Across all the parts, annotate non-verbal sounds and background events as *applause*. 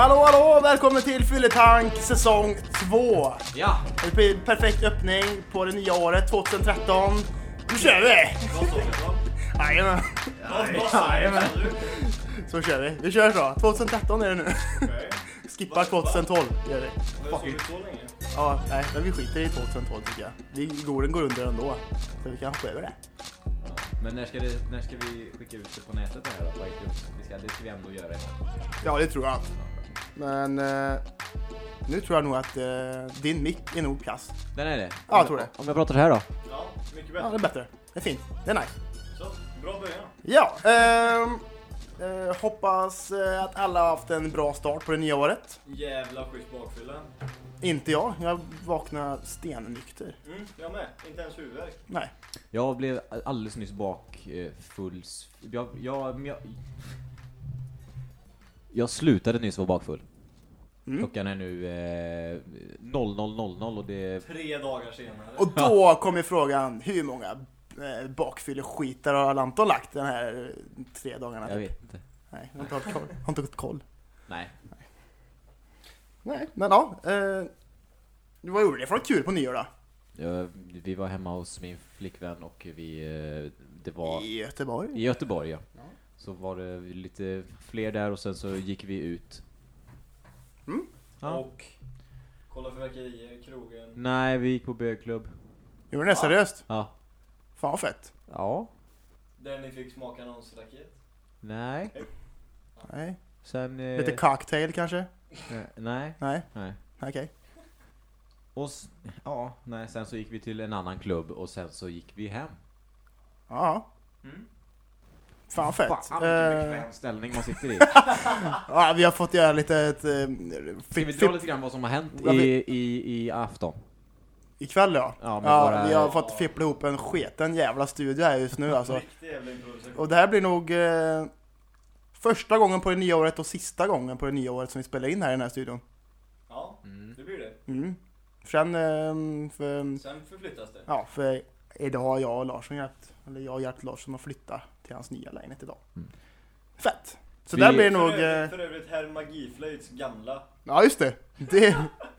Hallå hallå! Välkommen till Fylletank säsong 2! Ja, Det blir en perfekt öppning på det nya året 2013. Nu kör vi! Jajamän! Jajamän! Så kör vi. Vi kör så. 2013 är det nu. Skippa 2012 gör vi. Ja, nej, men vi skiter i 2012 tycker jag. Vi, Goden går under ändå. Så vi kan hoppa över det. men när ska, det, när ska vi skicka ut det på nätet det här då? På iTunes? Vi ska, det ska vi ändå göra. Ja, det tror jag. Men eh, nu tror jag nog att eh, din mick är nog kass. Den är det? Ja, jag tror det. Om jag pratar så här då? Ja, mycket Ja, bättre. det är bättre. Det är fint. Det är nice. Så, bra början. Ja, ehm, eh, hoppas eh, att alla har haft en bra start på det nya året. Jävla schysst bakfylla. Inte jag. Jag vaknade stennykter. Mm, jag med. Inte ens huvudvärk. Nej. Jag blev alldeles nyss bakfull. Jag, jag, jag, jag slutade nyss vara bakfull. Mm. Klockan är nu eh, 00.00 och det... Tre dagar senare. Och då kommer frågan, hur många eh, bakfylleskitar har Anton lagt den här eh, tre dagarna? Jag typ? vet inte. Nej, jag har inte haft koll. Har inte haft koll. Nej. Nej, men ja. Eh, vad gjorde ni för något kul på nyår då? Jag, vi var hemma hos min flickvän och vi... eh, Det var... I Göteborg? I Göteborg ja. Så var det lite fler där och sen så gick vi ut. Mm. Ja. Och kolla fyrverkerier, krogen. Nej, vi gick på bögklubb. Gjorde ni det seriöst? Ja. Fan vad fett. Ja. Där ni fick smaka annonsraket. Nej. Nej. Sen... Eh, Lite cocktail kanske? eh, nej. Nej, Nej. okej. Och s- ja, nej, sen så gick vi till en annan klubb och sen så gick vi hem. Ja. Mm. Fan vad fett. Fan, vilken Eh, bekväm ställning man sitter i. *laughs* ja, vi har fått göra lite ett, eh, Ska vi dra lite grann vad som har hänt i, i, i afton? ikväll ja. Ja, Ja, våra- vi har fått fippla ihop en sketen jävla studio här just nu alltså. Och det här blir nog eh, första gången på det nya året och sista gången på det nya året som vi spelar in här i den här studion. Ja, Mm. det blir det. Mm. Sen, eh, för, Sen förflyttas det. ja, för idag har jag och Larsson hjälpt, eller jag har hjälpt Larsson att flytta till hans nya lägenhet idag. Mm. Fett! Så Vi- där blir det För nog, övrigt, eh, för övrigt herr Magiflöjts gamla. ja just det. det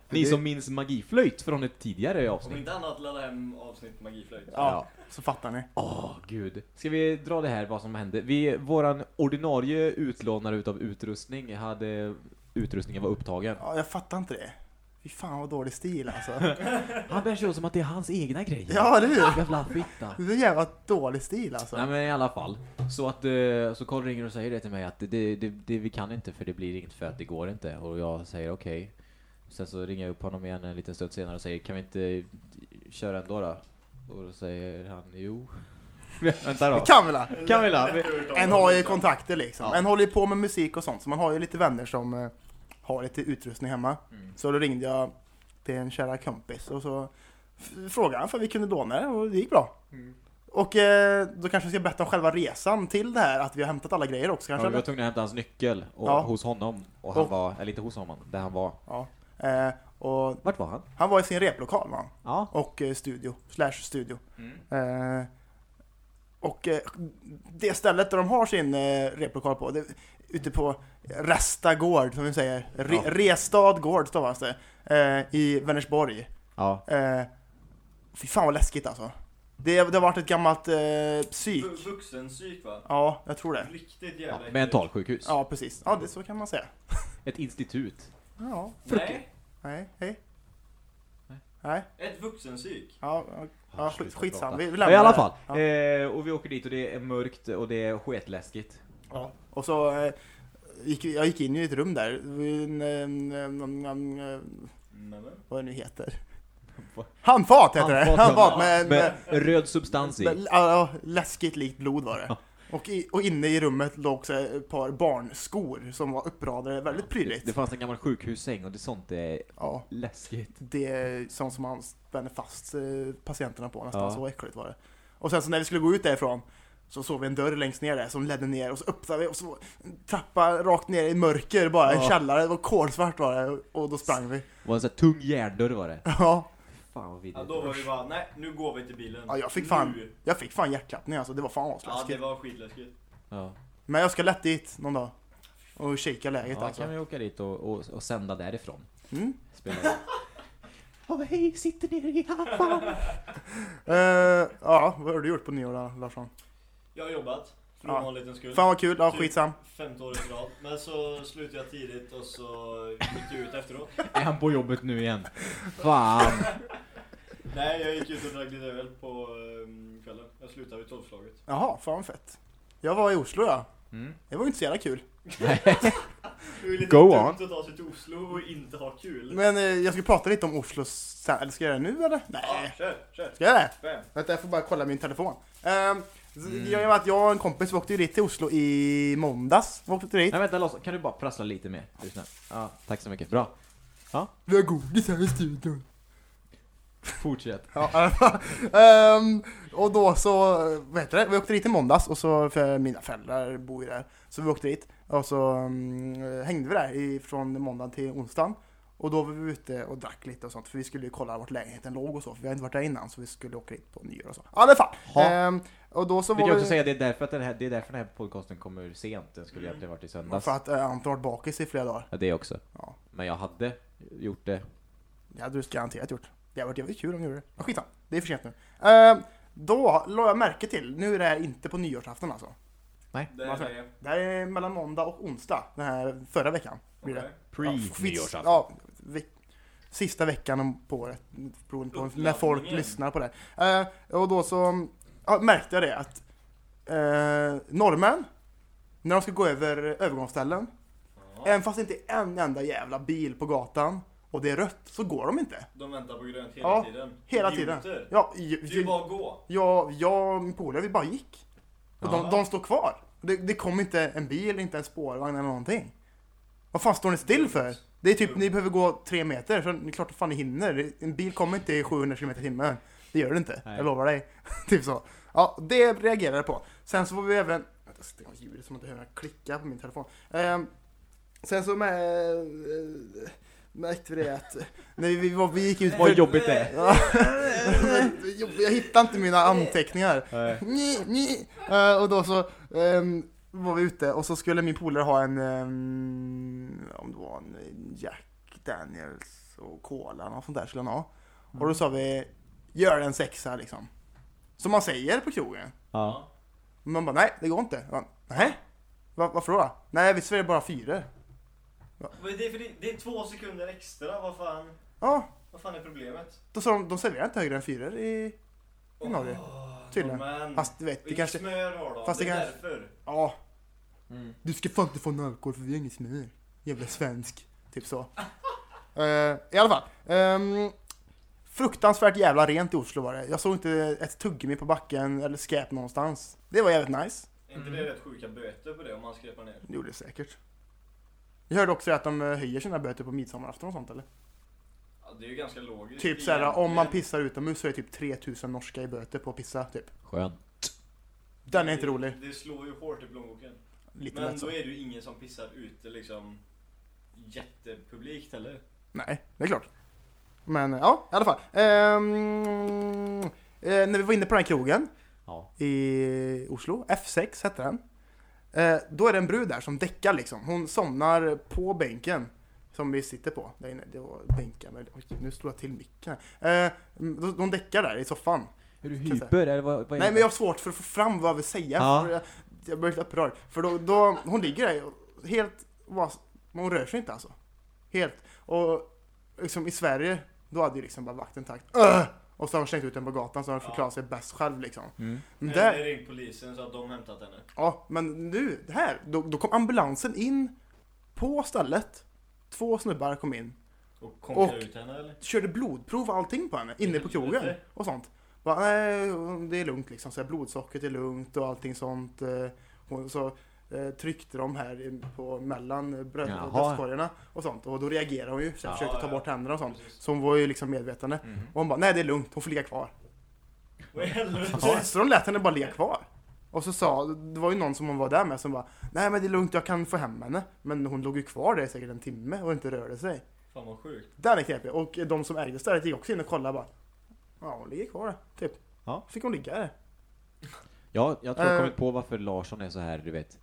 Ni det- som minns magiflöjt från ett tidigare Om avsnitt. inte annat ladda hem avsnitt Magiflöjt. Ja, så fattar ni. Åh, gud. Ska vi dra det här, vad som hände? Vi, våran ordinarie utlånare utav utrustning hade... Utrustningen var upptagen. Ja, jag fattar inte det. Fy fan vad dålig stil alltså. *laughs* Han börjar köra som att det är hans egna grejer. Ja, det är. Jävla fitta. Det är jävla dålig stil alltså. Nej men i alla fall. Så att, eh, så Carl ringer och säger det till mig att det, det, det, det vi kan inte för det blir inget för att det går inte. Och jag säger okej. Sen så ringer jag upp honom igen en liten stund senare och säger kan vi inte köra ändå då? Och då säger han jo. *laughs* Vänta då. Camilla! Camilla! vi- En har ju kontakter liksom. Ja. En håller ju på med musik och sånt, så man har ju lite vänner som har lite utrustning hemma. Mm. Så då ringde jag till en kära kompis och så frågade han för vi kunde låna det och det gick bra. Mm. Och eh, då kanske jag ska berätta om själva resan till det här, att vi har hämtat alla grejer också Ja, kanske? vi var tvungna att hämta hans nyckel och, Ja. hos honom. Och han Och- var, eller inte hos honom, där han var. ja. Eh, och Vart var han? han var i sin replokal va? Ja. och eh, studio, slash studio. Mm. Eh, och eh, det stället där de har sin replokal på, det, ute på Resta gård som vi säger, Re, Ja. Restad gård stavas det, eh, i Vänersborg. Ja. Eh, fy fan vad läskigt alltså. Det, det har varit ett gammalt eh, psyk. Vuxenpsyk va? Ja, jag tror det. Riktigt ja. jävla Mentalsjukhus. Ja, precis. Ja, det så kan man säga. *laughs* Ett institut. Ja, Nej, nej, hej. Nej. Nej, ett vuxenpsyk. ja, ja, ja skit, skitsamma. Vi, vi Ja, lämnar I alla fall. Ja. Eh, och vi åker dit och det är mörkt och det är sketläskigt. Ja. Och så eh, gick jag gick in i ett rum där, en, en, en, en, vad det nu heter. Handfat heter det! Handfat med, med, Med röd substans i. ja, läskigt likt blod var det. Och, i, och inne i rummet låg också ett par barnskor som var uppradade väldigt prydligt. Det fanns en gammal sjukhussäng och det sånt är Ja, läskigt. det är sånt som man spänner fast eh, patienterna på nästan, Ja. så äckligt var det. Och sen så när vi skulle gå ut därifrån så såg vi en dörr längst ner där som ledde ner och så öppnade vi och så en trappa rakt ner i mörker bara, en Ja. källare, det var kolsvart var det och då sprang vi. Det var en sån här tung järndörr var det. *laughs* Ja, Fan vad Ja, vidrigt. då var vi bara, nej nu går vi till bilen. Ja, jag fick fan- Nu. jag fick fan hjärtklappning alltså, det var fan Ja, det asläskigt. var skitläskigt. Ja. Men jag ska lätt dit någon dag. och kika läget Ja, alltså. kan vi åka dit och, och, och sända därifrån. Mm. Spela. *laughs* Åh hej, sitter nere i haffan. *laughs* Eh, ja, vad har du gjort på nyår då, Larsson? Jag har jobbat. För Ja. ovanlighetens skull. Fan vad kul, ja Typ skitsam. Femte året i rad. Men så slutade jag tidigt och så gick jag ut efteråt. *laughs* Är han på jobbet nu igen? Fan. *laughs* Nej, jag gick ut och drack lite öl på um, kvällen. Jag slutade vid tolvslaget. Jaha, fan fett. Jag var i Oslo ja. Mm. Det var ju inte så jävla kul. *laughs* Det är ju lite Go dumt on. att ta sig till Oslo och inte ha kul. Men eh, jag ska prata lite om Oslo sen, eller ska jag göra det nu eller? Ja, Nej. kör, kör. Ska jag det? Vänta, jag får bara kolla min telefon. Um, Mm. jag, jag, jag och en kompis vi åkte ju dit till Oslo i måndags. Vi åkte dit. Nej vänta Lars, kan du bara prassla lite mer? Är du snäll? Ja, tack så mycket. Bra. Vi har godis här i studion. Fortsätt. Ja. *laughs* Ehm, och då så, vad heter det, vi åkte dit i måndags och så, för mina föräldrar bor ju där. Så vi åkte dit och så mm, hängde vi där i, från måndag till onsdagen. Och då var vi ute och drack lite och sånt för vi skulle ju kolla vart lägenheten låg och så för vi hade inte varit där innan så vi skulle åka dit på nyår och så. I alla fall. Ehm, och då så Vill var jag vi... också säga, det är därför att den här, det är därför den här podcasten kommer sent. Den skulle egentligen varit i söndags. För att äh, Anton varit bakis i flera dagar. Ja, det också. Ja. Men jag hade gjort det. Det hade du garanterat gjort. Det hade varit jävligt kul om du gjorde det. Ja, skitsamma. Det är för sent nu. Ehm, då la jag märke till, nu är det här inte på nyårsafton alltså. Det Varför? är Det här är mellan måndag och onsdag, den här förra veckan. Blir det. Skits- Ja, veck- sista veckan på året, beroende på när folk lyssnar på det. Eh, och då så ja, märkte jag det att uh, norrmän, när de ska gå över övergångsställen, Ja. även fast det inte är en enda jävla bil på gatan och det är rött, så går de inte. De väntar på grönt hela Ja, tiden. Hela tiden. Ja, ju bara att gå. jag, jag och min polare, vi bara gick. Och Ja. de, de står kvar. Det, det kom inte en bil, inte en spårvagn eller någonting. Vad fan står ni still för? Det är typ, ni behöver gå tre meter, för det är klart att fan ni hinner. En bil kommer inte i 700 km timmen. Det gör det inte, Nej. jag lovar dig. *laughs* typ så. Ja, det reagerade jag på. Sen så var vi även... Vänta, jag stänger av ljudet så man inte hör klicka på min telefon. Ehm, sen så med, eh, märkte vi det att när vi, var, vi gick ut... Vad jobbigt det är. Ja. *laughs* jag hittade inte mina anteckningar. Ni, ni. Eh, och då så ehm, var vi ute och så skulle min polare ha en, ehm, om det var en Jack Daniels och Cola och sånt där skulle han ha. Och då sa vi, gör en sexa liksom. Som man säger på krogen. Ja. Men man bara, nej det går inte. Bara, nej? Va, varför då? Nej vi svär bara fyra. Det, är för det, det är två sekunder extra, vad fan, Ja, vad fan är problemet? då sa de, de serverar inte högre än fyra i, i Norge. Tydligen. Men, Fast du vet, det kanske, smör har de? fast det det är kanske- därför. ja. Mm. Du ska fan inte få någon alkohol för vi har ingen smör. Jävla svensk. Typ så. *laughs* Eh, I alla fall. ehm, fruktansvärt jävla rent i Oslo var det. Jag såg inte ett tuggummi på backen eller skräp någonstans. Det var jävligt nice. Är inte det rätt sjuka böter på det om man skräpar ner? Det gjorde det säkert. Jag hörde också att de eh, höjer sina böter på midsommarafton och sånt eller? Det är ju ganska logiskt. Typ såhär, om man pissar utomhus så är det typ 3000 norska i böter på att pissa typ. Skönt. Den är inte rolig. Det slår ju hårt i plånboken. Lite Men lätt så. då är det ju ingen som pissar ute liksom jättepublikt heller. Nej, det är klart. Men ja, i alla fall. Ehm, eh, när vi var inne på den här krogen Ja. i Oslo, F6 hette den. Eh, då är det en brud där som däckar liksom. Hon somnar på bänken som vi sitter på. Där inne. Det var bänken, men oj, nu slår jag till micken. Eh, de- de däckar där i soffan. Är du hyper eller vad, vad är Nej det? men jag har svårt för att få fram vad jag vill säga. Ja. För jag, jag blir lite upprörd. För då, då, hon ligger där och helt, bara- hon rör sig inte alltså. Helt. Och liksom i Sverige, då hade ju liksom bara vakten tagit "Öh!" och så har de slängt ut den på gatan så har de förklarat sig bäst själv liksom. Mm. Men Eller där, ringt polisen så att de hämtat henne. ja men nu, det här, då, då kom ambulansen in på stället. Två snubbar kom in, Och konkade Och- ut henne eller? körde blodprov och allting på henne inne på krogen och sånt. Bara, nej, det är lugnt liksom, så här, blodsockret är lugnt och allting sånt. eh, Hon, så eh, tryckte de här på mellan bröstkorgarna och sånt. Och då reagerade hon ju, så jag Ja, försökte ta bort händerna och sånt. Precis. Så hon var ju liksom medvetande. Mhm. Och hon bara, nej det är lugnt, hon får ligga kvar. Så de lät henne bara ligga kvar. Och så sa, det var ju någon som hon var där med som bara, nej men det är lugnt, jag kan få hem henne. Men hon låg ju kvar där i säkert en timme och inte rörde sig. Fan vad sjukt. Den är knepig. Och de som ägde stället gick också in och kollade bara, ja hon ligger kvar där, typ. Ja. Fick hon ligga där. Ja, jag tror jag Eh. kommit på varför Larsson är så här, du vet.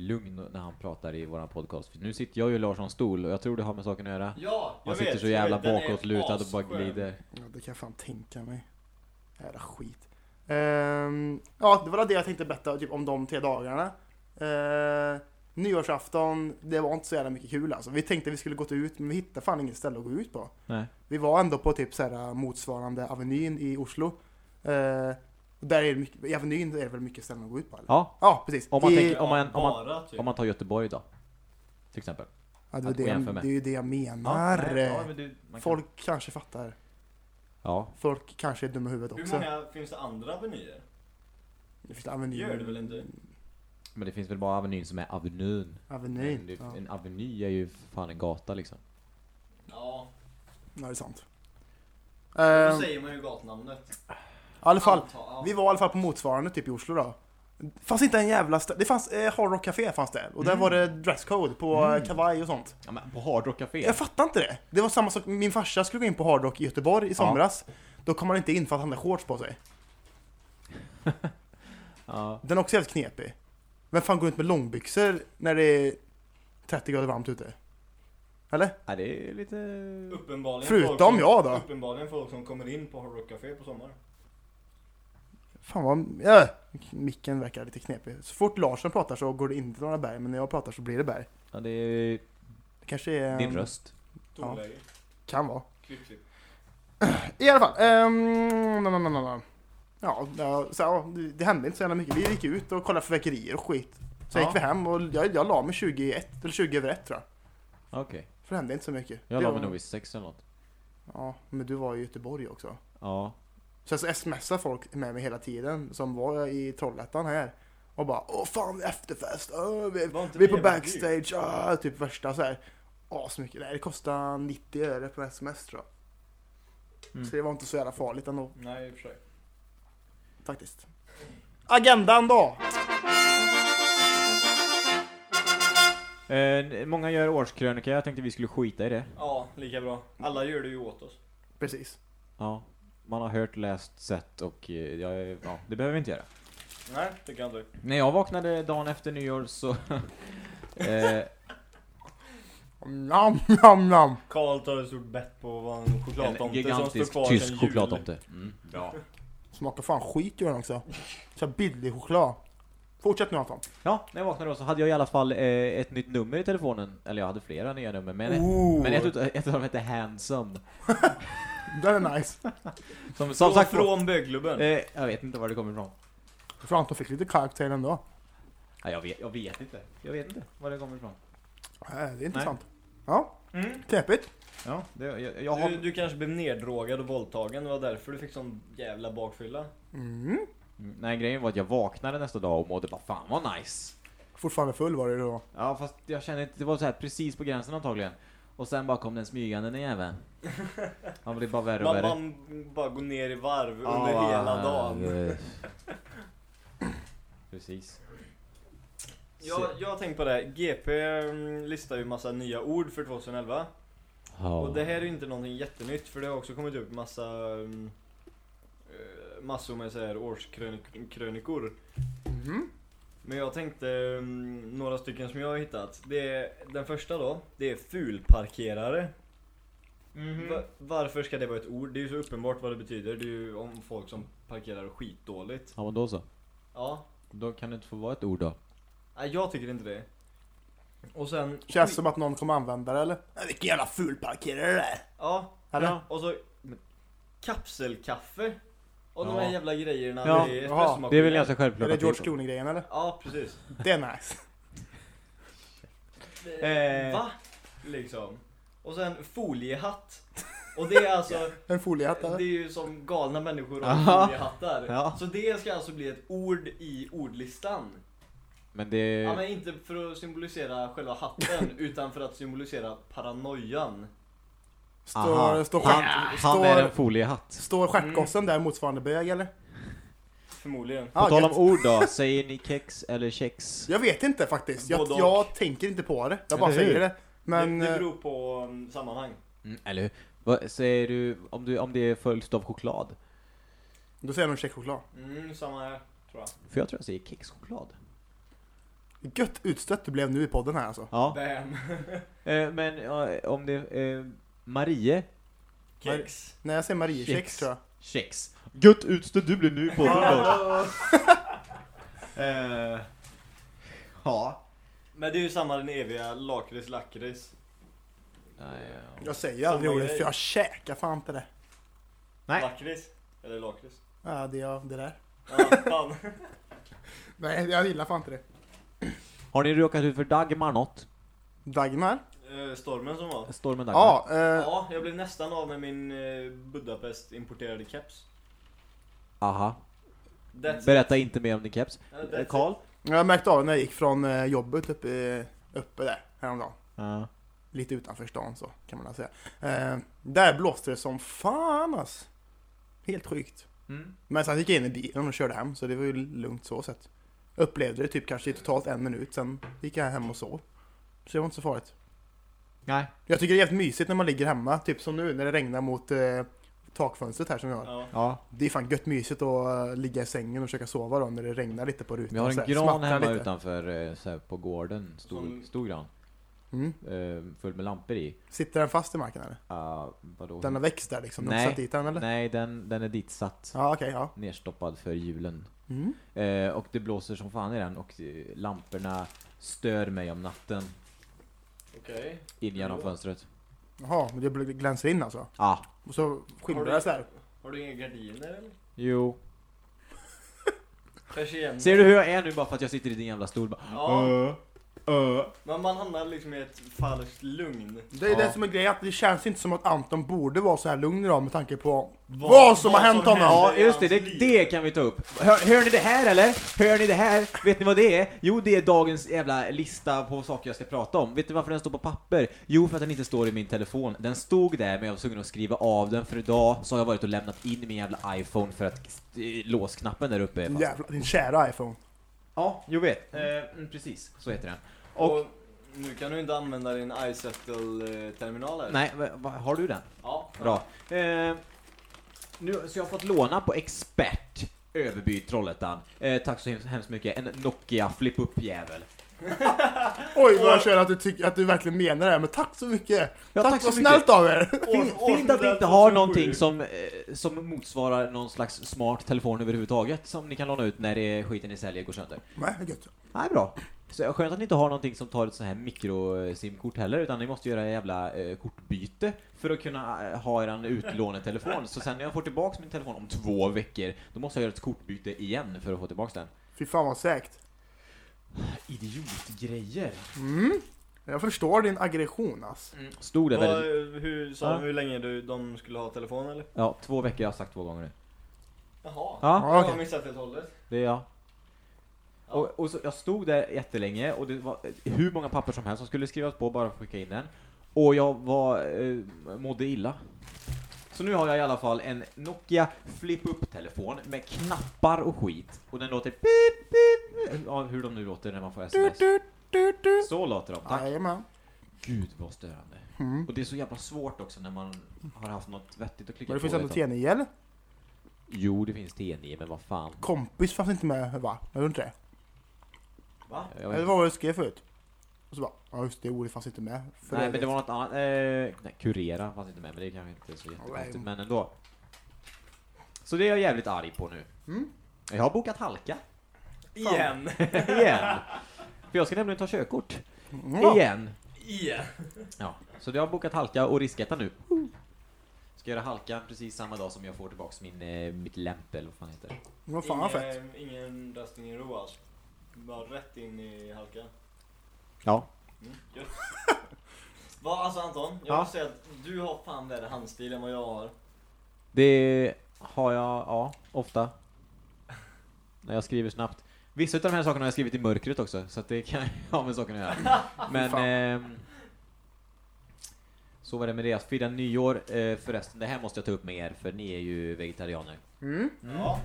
lugn när han pratar i våran podcast. För nu sitter jag ju i Larssons stol och jag tror det har med saken att göra. Ja, jag Man sitter vet, så jävla vet, bakåtlutad och bara glider. Ja, det kan jag fan tänka mig. Jävla skit. Ehm, ja, det var det jag tänkte berätta typ, om de tre dagarna. Uh, nyårsafton, det var inte så jävla mycket kul alltså. Vi tänkte vi skulle gått ut, men vi hittade fan inget ställe att gå ut på. Nej. Vi var ändå på typ så här, motsvarande Avenyn i Oslo. Eh, och där är det mycket, I Avenyn är det väl mycket ställen att gå ut på? Eller? Ja, Ja, precis. Om man I, tänker- om man- om man- Bara, typ. om man tar Göteborg då. Till exempel. ja, det, är det, det är ju det jag menar. nej, ja, men du, man kan- Folk kanske fattar. Ja. Folk kanske är dumma i huvudet Hur också. många finns det andra avenyer? Det finns Avenyn. Gör det väl inte? Men det finns väl bara Avenyn som är Avenyn. Avenyn. Det, Ja. En aveny är ju fan en gata liksom. Ja, ja, det är sant. då Ehm, säger man ju gatnamnet. I alla fall, Anta- ja. vi var i alla fall på motsvarande typ i Oslo då. Fanns inte en jävla stä- Det fanns eh, Hard Rock Café fanns det. Och där Mm. var det dresscode på eh, Mm. kavaj och sånt. Ja, men på Hard Rock Café? Jag fattar inte det. Det var samma sak, min farsa skulle gå in på Hard Rock i Göteborg i somras. Då kom han inte in för att han hade shorts på sig. *laughs* Ja. Den är också helt knepig. Vem fan går ut med långbyxor när det är 30 grader varmt ute? Eller? ja, det är lite... Uppenbarligen Förutom folk som, jag då. Uppenbarligen folk som kommer in på Hard Rock Café på sommaren. Fan vad... Ja, micken verkar lite knepig. Så fort Larsson pratar så går det inte några berg, men när jag pratar så blir det berg. Ja, det är Det kanske är... din röst. Tonläge. Kan vara. Klipp, klipp. *clears throat* I alla fall. Um, no, no, no. Ja, ja, så, ja, det, det hände inte så jävla mycket. Vi gick ut och kollade fyrverkerier och skit. Sen Ja. gick vi hem och jag, jag la mig 21, eller 20 över 1 tror jag. Okej. För det hände inte så mycket. Jag Det la var- mig nog vid sex eller något. Ja, men du var i Göteborg också. Ja. Sen så smsade folk med mig hela tiden som var i Trollhättan här. Och bara åh fan efterfest, åh, vi, vi är på backstage, åh, typ värsta så här. Asmycket, nej det kostar 90 öre på sms tror jag. Mm. Så det var inte så jävla farligt ändå Nej, i och för sig. faktiskt. Agendan då! Eh, många gör årskrönika, jag tänkte vi skulle skita i det. Ja, lika bra. Alla gör det ju åt oss. Precis. Ja. Man har hört, läst, sett och eh, ja, ja, det behöver vi inte göra. Nej, tycker jag inte. När jag vaknade dagen efter nyår så... *laughs* eh, Nam, nam, nam. Karl tar ett stort bett på vad en en chokladtomte som står gigantisk kvar sedan tysk jul. chokladtomte. Mm, bra. Smakar fan skit gör den också. Så här billig choklad. Fortsätt nu Anton. Ja, när jag vaknade då så hade jag i alla fall eh, ett nytt nummer i telefonen. Eller jag hade flera nya nummer, men, Ooh. men ett, utav- ett av dem hette Handsome. *laughs* *laughs* Den är nice. Som, som Från, sagt från bögklubben. eh, jag vet inte var det kommer ifrån. För Anton fick lite karaktär ändå. Nej, jag, vet, jag vet inte. Jag vet inte var det kommer ifrån. Nej, det är intressant. Ja, Mm. knepigt. Ja, det, jag, jag har... Du, du kanske blev neddrogad och våldtagen, det var därför du fick sån jävla bakfylla. Mm. Mm, Nej, grejen var att jag vaknade nästa dag och mådde bara fan vad nice. Fortfarande full var det då. Ja, fast jag kände inte, det var så här precis på gränsen antagligen. Och sen bara kom den smygande den jäveln. Han blev bara värre och Man, värre. man bara går ner i varv under hela dagen. *laughs* Precis. Jag, jag har tänkt på det, GP mm, listar ju massa nya ord för 2011. Ja. Och det här är ju inte någonting jättenytt för det har också kommit upp massa mm, eh, massor med så här årskrönikor. Men jag tänkte mm, några stycken som jag har hittat. Det är, den första då, det är fulparkerare. Mhm. Va- varför ska det vara ett ord? Det är ju så uppenbart vad det betyder. Det är ju om folk som parkerar skitdåligt. Ja, men då så. Ja, Då kan det inte få vara ett ord då. nej jag tycker inte det. Och sen... Känns som att någon kommer använda det eller? Vilken jävla fulparkerare det är. Ja, Eller? Ja. och så kapselkaffe. Och de här jävla grejerna Ja. med Jaha. espressomaskinen. Det är väl ganska Är självklart det att George är. Clooney-grejen eller? Ja, precis. Det är nice. Eh. Va? Liksom. Och sen foliehatt. Och det är alltså, *laughs* En foliehatt det är eller? ju som galna människor har Aha. foliehattar. Ja. Så det ska alltså bli ett ord i ordlistan. Men det... Ja men inte för att symbolisera själva hatten, *laughs* utan för att symbolisera paranoian. Står, står, han, stjärt, han är en står, foliehatt. står stjärtgossen där motsvarande bög eller? Förmodligen. På Ja, tal om gött. ord då, säger ni kex eller kex? Jag vet inte faktiskt. Jag, jag tänker inte på det. Jag bara Eller hur? säger det. Men... det, det eh, beror på um, sammanhang. Mm, eller hur? Vad säger du om, du om det följs av choklad? Då säger jag nog kexchoklad. Mm, samma här, tror jag. För jag tror jag säger kexchoklad. Gött utstött du blev nu i podden här alltså. Ja. Bam. *laughs* Eh, men ja, om det... Eh, Marie Kex. När jag säger Mariekex Kex. tror jag. Kex. Gött utstött du blev nu på *laughs* eh, Ja. Men det är ju samma den eviga lakrits lakrits. Nej, ja. Jag säger aldrig ordet för jag käkar fan inte det. Nej. Lakrits? Eller lakrits? Ja, det, ja, det där. Ja, fan. *laughs* Nej, jag gillar fan inte det. Har ni råkat ut för Dagmar något? Dagmar? Eh, Stormen som var. Stormen Dagmar? Ja, eh, Ja, jag blev nästan av med min eh, Budapest importerade keps. Aha. That's Berätta inte mer om din keps. Ja, that's Eh, Karl? jag märkte av när jag gick från eh, jobbet uppe, uppe där häromdagen. Ja. Lite utanför stan så kan man väl säga. Eh, där blåste det som fan alltså. Helt sjukt. Mm. Men sen gick jag in i bilen och körde hem så det var ju lugnt så sett. Upplevde det typ kanske i totalt en minut sen gick jag hem och sov. Så det var inte så farligt. Nej. Jag tycker det är jävligt mysigt när man ligger hemma, typ som nu när det regnar mot eh, takfönstret här som vi har. Ja. Ja. Det är fan gött mysigt att eh, ligga i sängen och försöka sova då när det regnar lite på rutan. Vi har en gran hemma lite. utanför eh, så här, på gården. Stor, Som- stor gran. Mm. Eh, full med lampor i. Sitter den fast i marken eller? Uh, vadå? Den har växt där liksom? Nej. satt dit den eller? Nej, den, den är ditsatt. Ja okej, ja. Nerstoppad för julen. Mm. Eh, och det blåser som fan i den och lamporna stör mig om natten Okej. in genom fönstret. Jaha, men det glänser in alltså? Ah, Och så skimrar det sådär? Har du inga gardiner eller? jo. Persienner? Ser du hur jag är nu bara för att jag sitter i din jävla stol? Bara, Ja. "Äh, äh." Men man hamnar liksom i ett falskt lugn. Det är Ja. det som är grejen, att det känns inte som att Anton borde vara så här lugn idag med tanke på vad som har hänt honom. Ja, just det, det, det kan vi ta upp. Hör, hör ni det här eller? Hör ni det här? Vet ni vad det är? Jo, det är dagens jävla lista på saker jag ska prata om. Vet ni varför den står på papper? Jo, för att den inte står i min telefon. Den stod där, men jag var tvungen att skriva av den, för idag så har jag varit och lämnat in min jävla iPhone för att st- låsknappen där uppe är fast. Jävlar, din kära iPhone. Ja, jag vet. Eh, mm, precis, så heter den. Och nu kan du inte använda din iSettle-terminal här. Nej, va, va, har du den? Ja. Bra. Eh, nu, så jag har fått låna på Expert Överby Trollhättan. Eh, tack så hemskt, hemskt mycket. En Nokia flip-up-jävel. Oj vad jag känner att du, tycker, att du verkligen menar det här, men tack så mycket! Ja, tack tack så så mycket. snällt av er! Fint, fint att vi inte har någonting som, eh, som motsvarar någon slags smart telefon överhuvudtaget som ni kan låna ut när det skiten ni säljer går sönder. Nej, det är gött. Nej, bra. Så skönt att ni inte har någonting som tar ett sånt här mikro-simkort heller, utan ni måste göra ett jävla eh, kortbyte för att kunna eh, ha er utlånetelefon. Så sen när jag får tillbaks min telefon om två veckor, då måste jag göra ett kortbyte igen för att få tillbaks den. Fy fan vad säkert. Idiotgrejer. Mm. Jag förstår din aggression alltså. Stod det Vad, väldigt... hur, sa Ja. de hur länge du, de skulle ha telefon eller? Ja, två veckor jag har sagt två gånger nu. Jaha. Ja, Ja, Jag har okej. missat helt och hållet. det är jag. Ja. Och, och så, jag stod där jättelänge och det var hur många papper som helst som skulle skrivas på bara för att skicka in den. Och jag var, eh, mådde illa. Så nu har jag i alla fall en Nokia flip-up-telefon med knappar och skit. Och den låter pip, pip, ja, hur de nu låter när man får sms. Så låter de, tack. Jajamän. Gud vad störande. Mm. Och det är så jävla svårt också när man har haft något vettigt att klicka Men det på. finns ändå vet du. T9 eller? Jo, det finns T9, men vad fan. Kompis fanns inte med va? Vet inte det. Va? Jag vet Eller inte. vad var det du skrev förut? Och så bara, ja just det, ordet fanns inte med. För Nej, men det var något annat. Eh, nej, kurera fanns inte med, men det är kanske inte så jättekonstigt. Men ändå. Så det är jag jävligt arg på nu. Mm. Jag har bokat halka. Igen. *laughs* Igen. För jag ska nämligen ta körkort. Ja. Igen. Igen. Ja. Så jag har bokat halka och risketta nu. Ska göra halka precis samma dag som jag får tillbaks min, eh, mitt lämpel, vad fan heter det? Vad fan vad fett. ingen, ingen röstning i ro alltså. Bara rätt in i halkan. Ja. Mm, gött. *laughs* Va, alltså Anton, jag Ja. måste säga att du har fan värre handstil än vad jag har. Det har jag, ja, ofta. När jag skriver snabbt. Vissa av de här sakerna har jag skrivit i mörkret också, så att det kan ha med saken att göra. *laughs* Men... Ehm, så var det med det. Jag firade nyår eh, förresten. Det här måste jag ta upp med er, för ni är ju vegetarianer. Mm. Ja.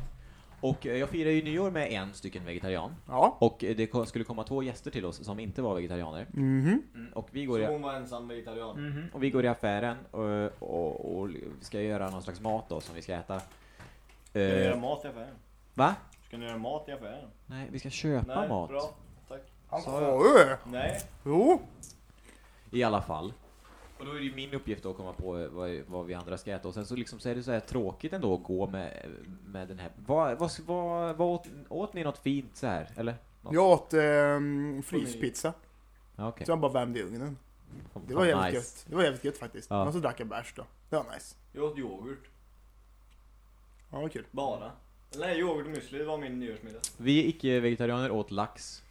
Och eh, jag firar ju nyår med en stycken vegetarian. Ja. Och eh, det skulle komma två gäster till oss som inte var vegetarianer. Mhm. Mm, och vi går i... Så hon var ensam vegetarian. Mhm. Och vi går i affären och, och, och ska göra någon slags mat då som vi ska äta. Ska ni göra Eh, mat i affären? va? Ska ni göra mat i affären? Nej, vi ska köpa Nej, mat. bra. Tack. Han ju. Nej. Jo. I alla fall. Och då är det ju min uppgift då att komma på vad, vad vi andra ska äta. Och sen så, liksom så är det så här tråkigt ändå att gå med, med den här. Vad, vad, vad, vad åt, åt ni något fint så här? Eller? Något? Jag åt ehm, fryspizza. Ja, okej. Så jag bara värmde i ugnen. Det var jävligt nice. gött. Det var jävligt gött faktiskt. Ja. Och så drack jag bärs då. Det var nice. Jag åt yoghurt. Ja, det var kul. Bara. Nej, yoghurt och müsli var min nyårsmiddag. Vi icke-vegetarianer åt lax.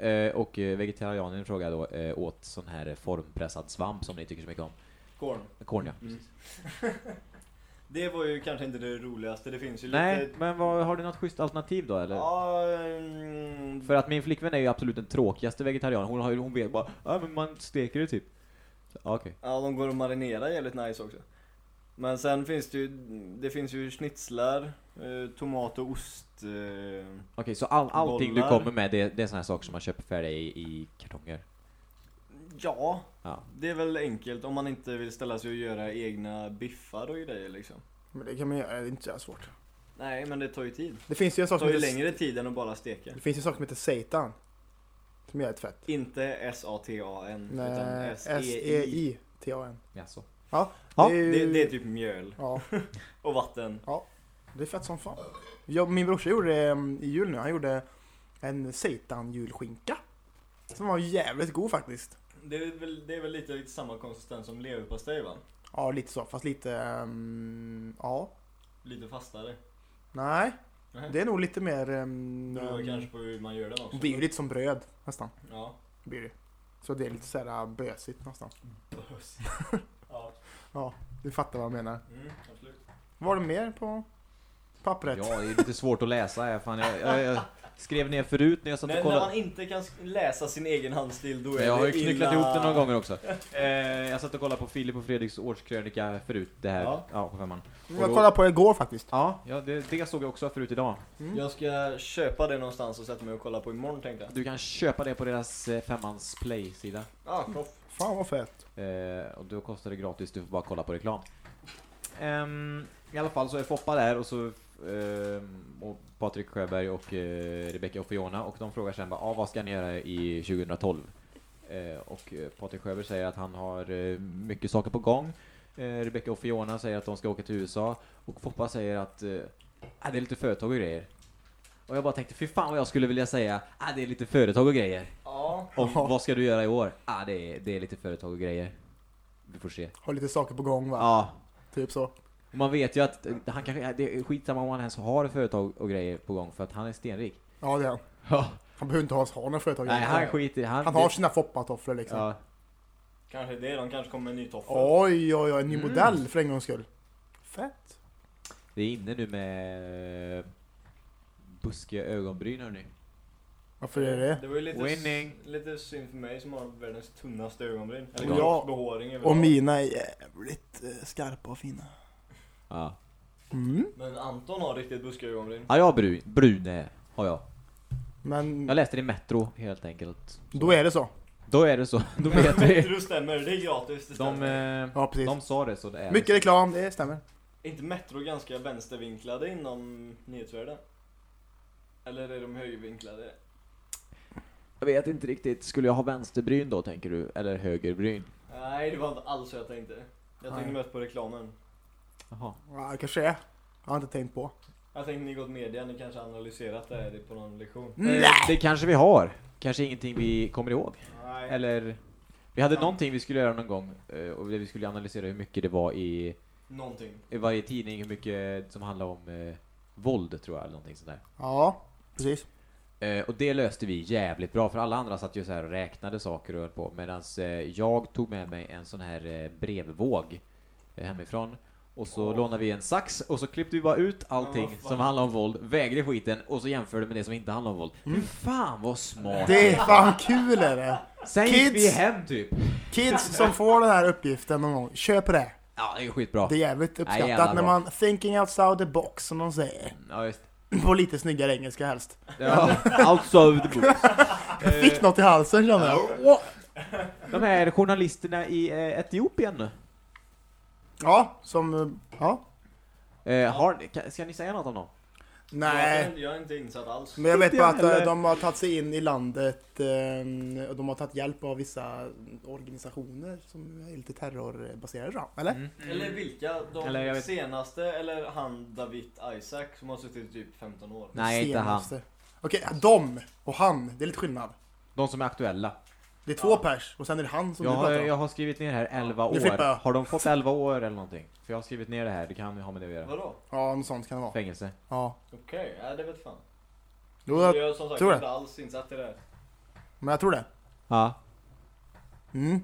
Eh, och eh, vegetarianen frågade då eh, åt sån här formpressad svamp som ni tycker så mycket om. Korn. Korn ja. Mm. *laughs* det var ju kanske inte det roligaste. Det finns ju Nej, lite... men vad, har du något schysst alternativ då eller? Ja, mm, För att min flickvän är ju absolut den tråkigaste vegetarianen. Hon, har ju, hon vet bara, ja men man steker det typ. Okej. ja, de går att marinera jävligt nice också. Men sen finns det ju, det finns ju schnitzlar, eh, tomat och ost. Eh, Okej, så all, allting du Bollar. kommer med det, det är såna här saker som man köper färdiga i, i kartonger? ja, Ja. det är väl enkelt om man inte vill ställa sig och göra egna biffar och grejer liksom. Men det kan man göra, det är inte så svårt. Nej, men det tar ju tid. Det finns ju en Det sak tar som ju längre tid än att bara steka. det finns ju en sak som heter seitan. Som är jävligt fett. Inte S-A-T-A-N, utan Nej, E S-E-I. S-E-I-T-A-N. Jaså? Ja, Ja, det, är ju- Det, det är typ mjöl Ja, *laughs* och vatten. det är fett som fan. Jag, min brorsa gjorde um, i jul nu, han gjorde en seitan julskinka. Som var jävligt god faktiskt. Det är väl, det är väl lite, lite samma konsistens som leverpastej va? Ja, lite så, fast lite, um, ja. Lite fastare. Nej, Nej. det är nog lite mer... Um, Det beror kanske på hur man gör den också. det blir ju lite som bröd nästan. Ja. Blir det. Så det är lite såhär bösigt nästan. ja. *laughs* Ja, du fattar vad jag menar. Mm, absolut. Var det mer på pappret? Ja, det är lite svårt att läsa här. Fan, jag, jag, jag skrev ner förut när jag satt När, och när kollade. man inte kan läsa sin egen handstil då är jag har ju det knycklat illa. ihop det några gånger också. Eh, jag satt och kollade på Filip och Fredriks årskrönika förut, det här. Ja. Ja, på femman. Jag kollade på igår faktiskt. Ja, ja det, det såg jag också förut idag. Mm. Jag ska köpa det någonstans och sätta mig och kolla på imorgon tänkte jag. Du kan köpa det på deras eh, femmans play-sida. Ah, proff. Fan vad fett. Eh, och då kostar det gratis, du får bara kolla på reklam. Ehm, I alla fall så är Foppa där och så ehm, och Patrik Sjöberg och eh, Rebecca och Fiona och de frågar sen bara, ah, vad ska ni göra i 2012? Eh, och eh, Patrik Sjöberg säger att han har eh, mycket saker på gång. Eh, Rebecca och Fiona säger att de ska åka till USA och Foppa säger att eh, ah, det är lite företag och grejer. Och jag bara tänkte, fy fan vad jag skulle vilja säga, ah, det är lite företag och grejer. Ja. Och vad ska du göra i år? Ah, det, är, det är lite företag och grejer. Vi får se. Har lite saker på gång va? Ja, Typ så. och man vet ju att eh, han kanske, det är skitsamma om han ens har företag och grejer på gång för att han är stenrik. Ja det är han. Ja. Han behöver inte ens ha några företag. Nej, han skiter han. han har sina foppatofflor liksom. Ja, Kanske det, de kanske kommer med en ny toffel. Oj oj oj, en ny Mm. modell för en gångs skull. Fett. det är inne nu med eh, buskiga ögonbryn hörni. Varför är det Det var ju lite, Winning. lite synd för mig som har världens tunnaste ögonbryn. Och Eller jag- behåring Och mina är jävligt eh, skarpa och fina. Ja. Mm. Men Anton har riktigt buskiga ögonbryn. Ja, jag har brun, brun eh, har jag. Men Jag läste det i Metro helt enkelt. då är det så. Då är det så. *laughs* Då vet vi. Det stämmer, det är gratis. Det De, stämmer. eh, Ja precis. de sa det så det är Mycket reklam, det stämmer. Är inte Metro ganska vänstervinklade inom nyhetsvärlden? Eller är de högervinklade? Jag vet inte riktigt. Skulle jag ha vänsterbryn då tänker du? Eller högerbryn? Nej, det var inte alls så jag tänkte. Jag tänkte Nej. mest på reklamen. Jaha. Ja, det kanske är. Jag har inte tänkt på. Jag tänkte ni gått media, ni kanske analyserat det här på någon lektion. Nej! Eh, det kanske vi har. Kanske ingenting vi kommer ihåg. Nej. Eller... Vi hade Ja. någonting vi skulle göra någon gång eh, och vi skulle analysera hur mycket det var i, Någonting. i varje tidning, hur mycket som handlar om eh, våld tror jag, eller någonting sånt där. Ja, precis. Eh, och det löste vi jävligt bra, för alla andra satt ju så här och räknade saker och höll på, medan eh, jag tog med mig en sån här eh, brevvåg eh, hemifrån. Och så Åh. lånade vi en sax och så klippte vi bara ut allting fan. som handlar om våld, vägde skiten och så jämförde med det som inte handlar om våld. Mm. Fy fan vad smart! Det är fan kul är det. Sen gick Kids! vi hem typ. Kids som får den här uppgiften någon gång, köp det. Ja, det är skitbra. Det är jävligt uppskattat jävla när man thinking outside the box som de säger. Ja, just. *clears throat* På lite snyggare engelska helst. Ja, outside the box. Jag fick något i halsen kände jag. De här journalisterna i eh, Etiopien Ja, som, eh, ja. eh, har, kan- Ska ni säga något om dem? Nej. Jag, är- jag är inte insatt alls. Men jag vet bara att eh, de har tagit sig in i landet eh, och de har tagit hjälp av vissa organisationer som är lite terrorbaserade jag. Eller? Mm. Eller vilka? De Eller jag vet- senaste eller han David Isaac som har suttit i typ 15 år? Nej, inte han. Senaste. Okej, de och han. Det är lite skillnad. De som är aktuella. Det är två pers och sen är det han som Jag du har, pratar om. jag har skrivit ner här 11 Nu flippar jag. år. Har de fått 11 år eller någonting? För jag har skrivit ner det här, det kan ju ha med det att göra. Vadå? Ja, något sånt kan det vara. Fängelse. Ja. Okej, ja, det vet fan. Jo, jag, Jag är som sagt tror det. inte alls insatt i det här. men jag tror det. Ja. Mm.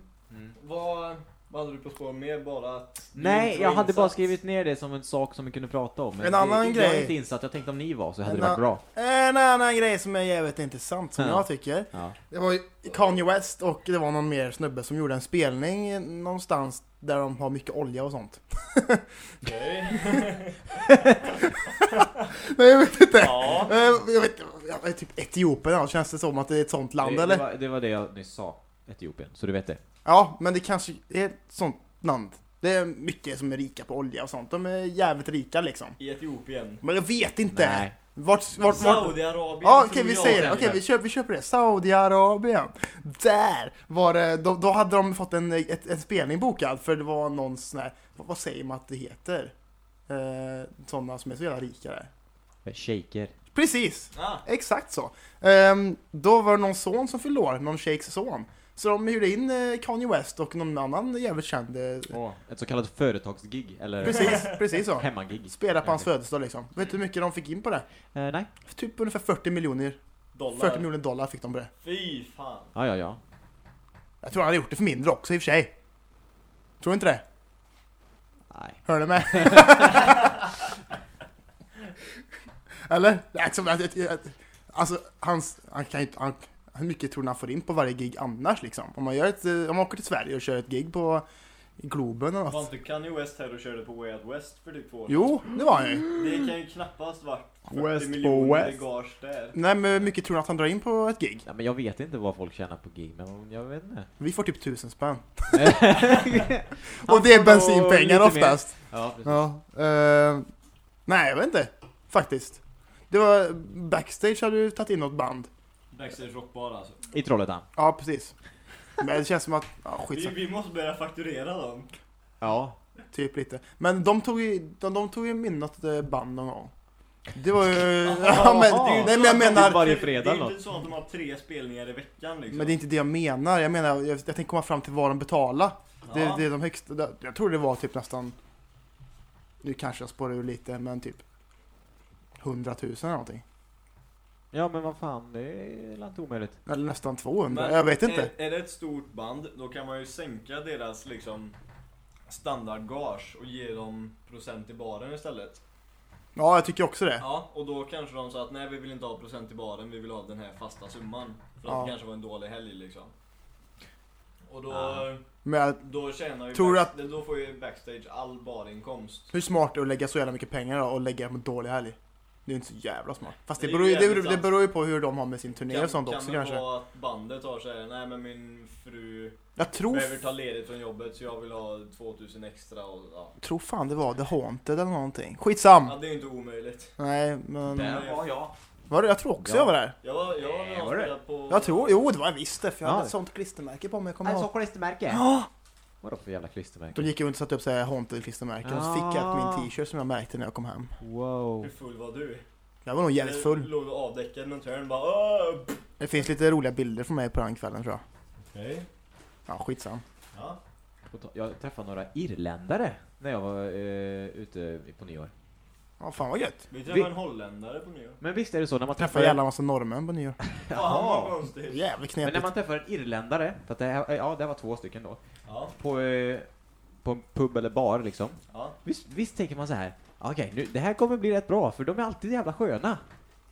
Vad, vad hade du på spår mer? Bara att Nej, jag hade bara insatt? skrivit ner det som en sak som vi kunde prata om. Men En det- annan Jag grej. är inte insatt, jag tänkte om ni var så hade En det varit bra. En annan grej som är jävligt intressant som Ja. jag tycker. Ja. Det var Kanye West och det var någon mer snubbe som gjorde en spelning någonstans där de har mycket olja och sånt. Okej. *laughs* Nej jag vet inte. Ja. Eh, Jag vet, jag vet typ Etiopien, känns det som att det är ett sånt land det, det, eller? var, det var det jag nyss sa. Etiopien, så du vet det. Ja, men det kanske är ett sånt land. Det är mycket som är rika på olja och sånt. De är jävligt rika liksom. I Etiopien. Men jag vet inte. Nej. Vart, vart, vart? Saudiarabien. Ja, okej vi säger det. Okej vi, köper, vi köper det. Saudiarabien. Där var det, då, då hade de fått en, ett, en spelning bokad för det var någon sån här, vad, vad säger man att det heter? Eh, sådana som är så jävla rika där. Shaker. Precis! Ah, Exakt så. Ehm, då var det någon son som fyllde år, någon shejks son. Så de hyrde in eh, Kanye West och någon annan jävligt känd. Åh, ett så kallat företagsgig, eller precis, precis så. hemmagig. Spela på hans födelsedag liksom. Vet du hur mycket de fick in på det? Eh, nej. Typ ungefär 40 miljoner. dollar. 40 miljoner dollar fick de på det. Fy fan. Ja, ja, ja. Jag tror han hade gjort det för mindre också i och för sig. Tror du inte det? Nej. Hör du med? *laughs* Eller? Alltså, hans, han kan ju inte, han, hur mycket tror ni han får in på varje gig annars liksom? Om man, gör ett, eh, om man åker till Sverige och kör ett gig på Globen eller Var något. inte Kanye West här och körde på Way Out West för typ två år Jo, det var han ju. Det kan ju knappast varit 40 West på miljoner West. gage där. Nej men hur mycket tror ni att han drar in på ett gig? Nej, men jag vet inte vad folk tjänar på gig, men jag vet inte. Vi får typ tusen spänn. *laughs* Och det är bensinpengar oftast. Ja, precis. Ja, eh, nej jag vet inte. Faktiskt. Det var, backstage hade du tagit in något band. Backstage rockbar alltså. I Trollhättan. Ja, precis. Men det känns som att, ja Vi, skitsamma. vi måste börja fakturera dem. Ja. Typ lite. Men de tog ju, de, de tog ju min något eh, band någon gång. Det var ju, *laughs* ja men, nej men jag menar, Varje fredag Det är eller inte något. så att de har tre spelningar i veckan liksom. men det är inte det jag menar. Jag menar, jag, jag tänkte komma fram till vad de betalar. Det, Ja. det är de högsta, det- jag tror det var typ nästan, nu kanske jag spårar ur lite, men typ 100 000 eller någonting. Ja, men vad fan, det är inte omöjligt. Eller nästan 200, Men jag vet inte. Är, är det ett stort band, då kan man ju sänka deras liksom standardgage och ge dem procent i baren istället. Ja, jag tycker också det. Ja, och då kanske de sa att nej vi vill inte ha procent i baren, vi vill ha den här fasta summan. För att Ja. det kanske var en dålig helg liksom. Och då, Ja. Men jag- då tjänar ju Tror back, då får ju backstage all barinkomst. hur smart är det att lägga så jävla mycket pengar då och lägga på en dålig helg? Det är inte så jävla smart. Fast det Det beror, ju, det, det beror ju på hur de har med sin turné och sånt kan också det kanske. vara att bandet har såhär, nej men min fru Jag tror, behöver ta ledigt från jobbet så jag vill ha 2000 extra och ja. tror fan det var The Haunted eller någonting. Skitsam! ja det är ju inte omöjligt. Nej, men... Där var jag. Var det? Jag tror också Ja. jag var där. Jag var, jag var, jag var det? spelat på... Jag tror, jo det var jag visst det, för jag Ja. hade ett sånt klistermärke på mig, jag kommer ihåg. klistermärke? Ja! Vadå för jävla klistermärke? De gick runt och satte upp så här Haunted klistermärken och så fick jag Ah. min t-shirt som jag märkte när jag kom hem. Wow. Hur full var du? Jag var nog jävligt full. Låg och avdäckad någon törn bara Åh! Det finns lite roliga bilder från mig på den kvällen tror jag. Okej. Ja, skitsam. Ja. Jag träffade några irländare när jag var eh, ute på nyår. Ja, fan vad gött. Vi träffade Vi- en holländare på nyår. Men visst är det så när man Träffade träffar... en jävla massa norrmän på nyår. *laughs* Fan vad konstigt. Jävligt Men knepigt. när man träffar en irländare, för att det, här, ja det var två stycken då, Ja. på, eh, på en pub eller bar liksom. Ja. Visst, visst tänker man så här. okej nu, det här kommer bli rätt bra för de är alltid jävla sköna.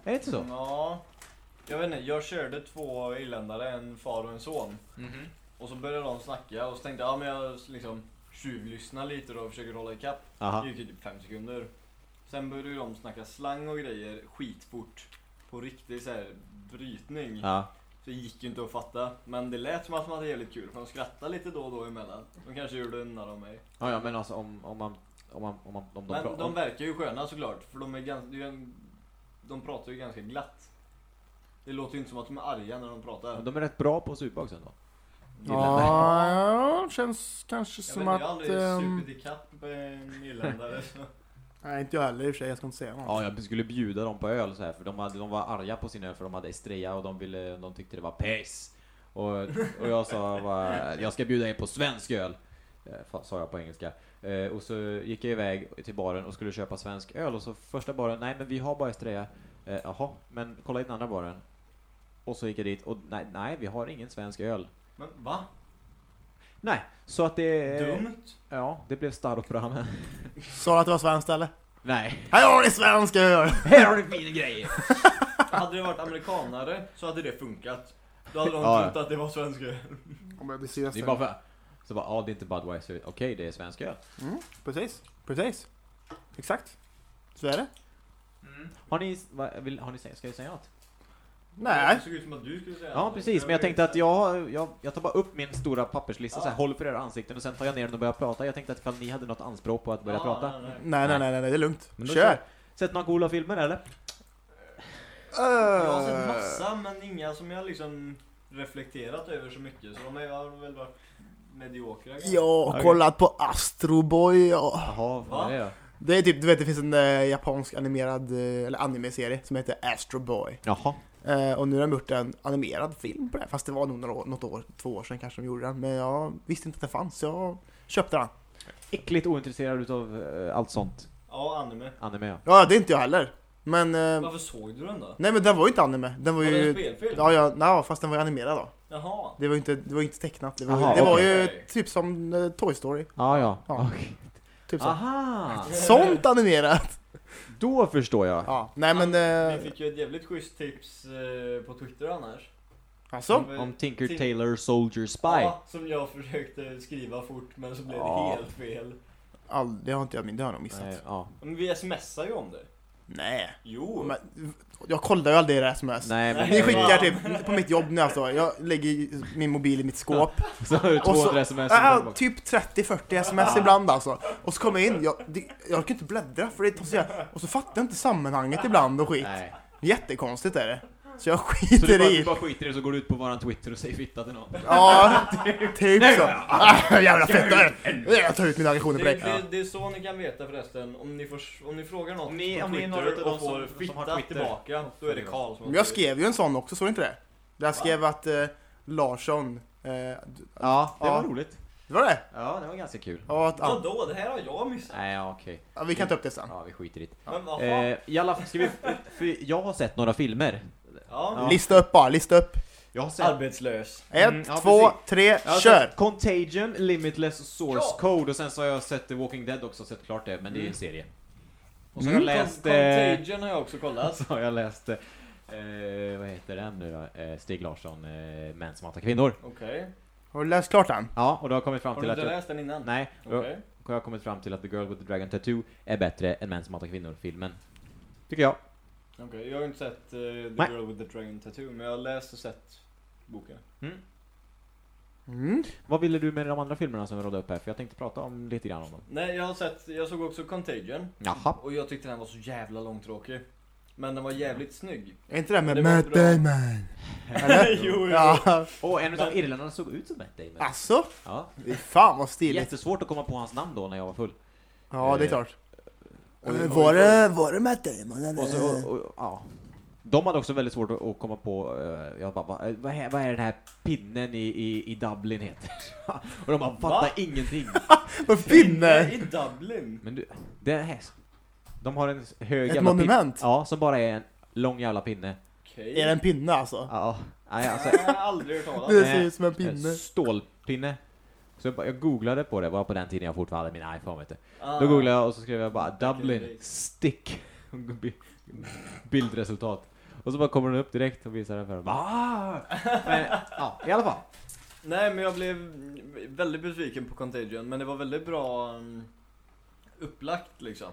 Är det inte så? Ja. Jag vet inte, jag körde två irländare, en far och en son. Mhm. Och så började de snacka och så tänkte jag, ja men jag liksom tjuvlyssnar lite då och försöker hålla ikapp. Det gick ju typ fem sekunder. Sen började ju de snacka slang och grejer skitfort. På riktig så här brytning. Ja. Så det gick ju inte att fatta. Men det lät som att de hade jävligt kul. För de skrattade lite då och då emellan. De kanske gjorde en narr av mig. ja, ja men alltså om, om man, om man, om man, om de, Men de verkar ju sköna såklart. För de är ganska, de pratar ju ganska glatt. Det låter ju inte som att de är arga när de pratar. De är rätt bra på att supa också ändå. Irländare. Ja, känns kanske Jag som vet, jag har att... aldrig ehm, supit ikapp en irländare. Nej, inte jag heller i och för sig. Jag ska inte säga något. Ja, jag skulle bjuda dem på öl så här, för de, hade, de var arga på sin öl för de hade Estrella och de, ville, de tyckte det var piss. Och, och jag sa bara, jag ska bjuda in på svensk öl. eh, Sa jag på engelska. Eh, och så gick jag iväg till baren och skulle köpa svensk öl och så första baren, nej men vi har bara Estrella. Eh, Jaha, men kolla i den andra baren. Och så gick jag dit och nej, nej vi har ingen svensk öl. Men va? Nej, så att det... Dumt? Ja, det blev Staropramen. Sa du att det var svenskt eller? Nej. Här har ni svensk öl! Här har ni fina grejer! *laughs* Hade det varit amerikanare så hade det funkat. Då hade de Ja, trott att det var svenska. Om jag blir seriös Det är bara för... Så bara, ja det är inte Budweiser. Okej, det är svensk öl. Mm, precis, precis. Exakt. Så är det. Har ni, va, vill, har ni, ska jag säga något? Nej. Det såg ut som att du skulle säga Ja precis, men jag tänkte att jag, jag, jag tar bara upp min stora papperslista så här, håller för era ansikten och sen tar jag ner den och börjar prata. Jag tänkte att ifall ni hade något anspråk på att börja Ja, prata. nej, nej. Nej, nej, nej, nej, det är lugnt. Men då Kör! Sett några coola filmer eller? Jag har sett massa men inga som jag liksom reflekterat över så mycket. Så de har väl varit mediokra. kanske. jag har kollat på Astro Boy. Ja. Jaha, vad är det? Det är typ, du vet det finns en eh, japansk animerad, eh, eller anime-serie som heter Astro Boy. Jaha. Eh, och nu har de gjort en animerad film på det, fast det var nog några något år, två år sedan kanske de gjorde den. Men jag visste inte att det fanns, så jag köpte den. Äckligt ointresserad utav eh, allt sånt. Ja, anime. Anime ja. Ja, det är inte jag heller. Men, eh, Varför såg du den då? nej men den var ju inte anime. Den var Var det en ju... spelfilm? Ja, ja, nej, fast den var ju animerad då. Jaha. Det var ju inte, det var ju inte tecknat. Det var, Jaha, det var okej. ju typ som eh, Toy Story. Ja, ja. Ja. Okej. Typ så. Aha! *laughs* Sånt animerat! Då förstår jag. Ja, nej men... Vi Eh, fick ju ett jävligt schysst tips eh, på Twitter annars. alltså? Om Tinker Tin- Tailor Soldier Spy. Ja, som jag försökte skriva fort men så blev det Ja. helt fel. All, det har inte jag, det har jag nog missat. Nej, Nej. ja. Men vi smsar ju om det. Jo. Men, jag kollar ju aldrig det sms. Nej, men *laughs* Ni skickar typ, på mitt jobb nu alltså, jag lägger min mobil i mitt skåp. *laughs* Så har du Och så- 200 sms. Ja, typ 30-40 sms ibland alltså. Och så kommer jag in, jag, det, jag kan inte bläddra för det tar så jävla- Och så fattar jag inte sammanhanget ibland och skit. Nej. Jättekonstigt är det. Så jag Så du skiter bara, du i. bara skiter i det så går du ut på våran Twitter och säger fitta till någon. Ja, *laughs* typ så. Ah, jävla fettare! Jag tar ut mina aggressioner på Det, dig. det, det är så ni kan veta förresten, om ni, får, om ni frågar något Om ni- på om ni är Twitter några utav och dem får som- som fitta har Twitter. tillbaka, då är det Karl som Men jag skrev ju en sån också, såg du inte det? Där jag skrev att eh, Larsson... Eh, Ja, det Ja. var roligt. det var det? Ja, det var ganska kul. Ja, att, ja, Vadå? Det här har jag missat. Nej, ja, okej. ja, vi kan ta upp det sen. Ja, vi skiter i det. Men. Eh, I alla fall, ska vi... För jag har sett några filmer. Ja. Lista upp bara, lista upp. Jag har sett... Arbetslös. Ett, Mm, ja, två, precis. tre, Jag har kör! sett Contagion, Limitless Source Ja. Code och sen så har jag sett The Walking Dead också, sett klart det, men det är en Mm. serie. Och så har jag Mm. läst... Eh, Contagion har jag också kollat. *laughs* så har jag läst... Eh, vad heter den nu då? Eh, Stig Larsson, eh, Män som hatar kvinnor. Okej. Har du läst klart den? Ja, och då har jag kommit fram Har till du att inte jag... läst den innan? Nej, då Okej. har jag kommit fram till att The Girl with the Dragon Tattoo är bättre än Män som hatar kvinnor-filmen. Tycker jag. Okej, jag har inte sett eh, The Nej. Girl with the Dragon Tattoo, men jag har läst och sett boken. Mm. Vad ville du med de andra filmerna som vi rådde upp här? För jag tänkte prata om lite grann om dem. Nej, jag har sett, jag såg också Contagion. Jaha. Och jag tyckte den var så jävla långtråkig. Men den var jävligt snygg. Är inte det med Det Matt. Damon? *laughs* Jo, jo. Ja, Och en utav irländarna såg ut som Matt Damon. alltså? Ja. Fy Fan vad stiligt. Jättesvårt att komma på hans namn då när jag var full. Ja, det är Eh, klart. Och- Eh, Var det, var det Matt Damon eller? Och så, och, och, ja. De hade också väldigt svårt att, komma på, eh, jag bara, vad, vad, är, vad är den här pinnen i, i, i Dublin heter? *laughs* och de bara, fattar Va? ingenting. *laughs* Vad pinne! I Dublin. Men du, det är här. De har en hög Ett jävla monument? Pinne, ja, som bara är en lång jävla pinne. Okej. Är det en pinne alltså? Ja, nej alltså. Jag har aldrig hört talas om. Det ser ut som en en pinne. stålpinne. Så jag, bara, jag googlade på det, var på den tiden jag fortfarande hade min iPhone vet du. Ah. Då googlade jag och så skrev jag bara Dublin stick. Bi- *laughs* Bildresultat. Och så bara kommer den upp direkt och visar den för mig. Ah! Men, ja, i alla fall. Nej, men jag blev väldigt besviken på Contagion, men det var väldigt bra um, upplagt liksom.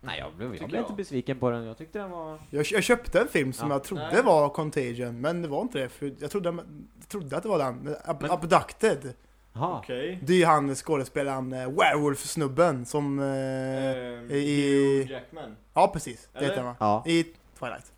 Nej, jag blev, jag blev inte jag. besviken på den. Jag tyckte den var... Jag, jag köpte en film som Ja. jag trodde Nej. var Contagion, men det var inte det. För jag trodde, jag trodde att det var den. Ab Men- Abducted. Okej. Det är ju han skådespelaren eh, Werewolf-snubben som... Eh, Ehm, i- Jackman. ja, precis. Det Eller? heter han? Ja. I Twilight?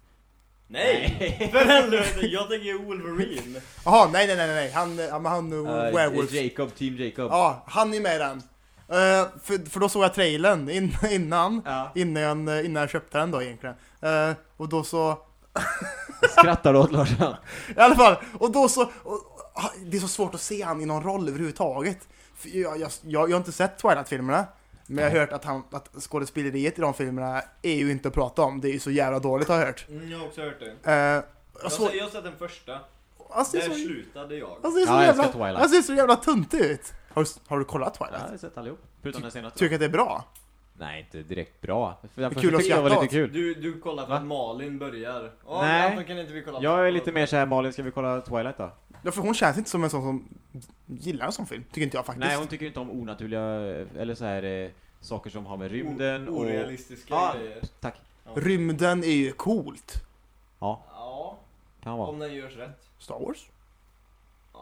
Nej! För helvete, jag tänker Wolverine. Jaha, nej nej nej nej, han, ja, men han uh, Uh, werewolf. Jacob, Team Jacob. Ja, han är med i den. Eh, för, för då såg jag trailern in, *laughs* innan, Ja. innan, eh, innan jag köpte den då egentligen. Eh, och då så, *laughs* Skrattar du åt Larsson? i alla fall, och då så, och, och, det är så svårt att se han i någon roll överhuvudtaget. För jag, jag, jag, jag har inte sett Twilight-filmerna, men jag har hört att, han, att skådespeleriet i de filmerna är ju inte att prata om. Det är ju så jävla dåligt har jag hört. Mm, jag har också hört det. Eh, Jag, jag har- jag har sett den första. ser Där så, slutade jag. han ser så Ja, jag älskar jävla, Twilight. han ser så jävla tuntig ut. Har du, har du kollat Ja, Twilight? jag har sett allihop. Förutom den senaste. Tycker du att det är bra? Nej, inte direkt bra. För den Det är första kul att jag var skratta lite åt. kul. Du, du kollar för Va? att Malin börjar. Ja, Nej. Anton, kan inte vi kolla Jag är lite mer såhär, Malin ska vi kolla Twilight då? Ja, för hon känns inte som en sån som gillar en sån film, tycker inte jag faktiskt. Nej, hon tycker inte om onaturliga, eller så här eh, saker som har med rymden O- och... Orealistiska Ja. grejer. Tack. Rymden är ju coolt. Ja, Ja, kan vara. om den görs rätt. Star Wars?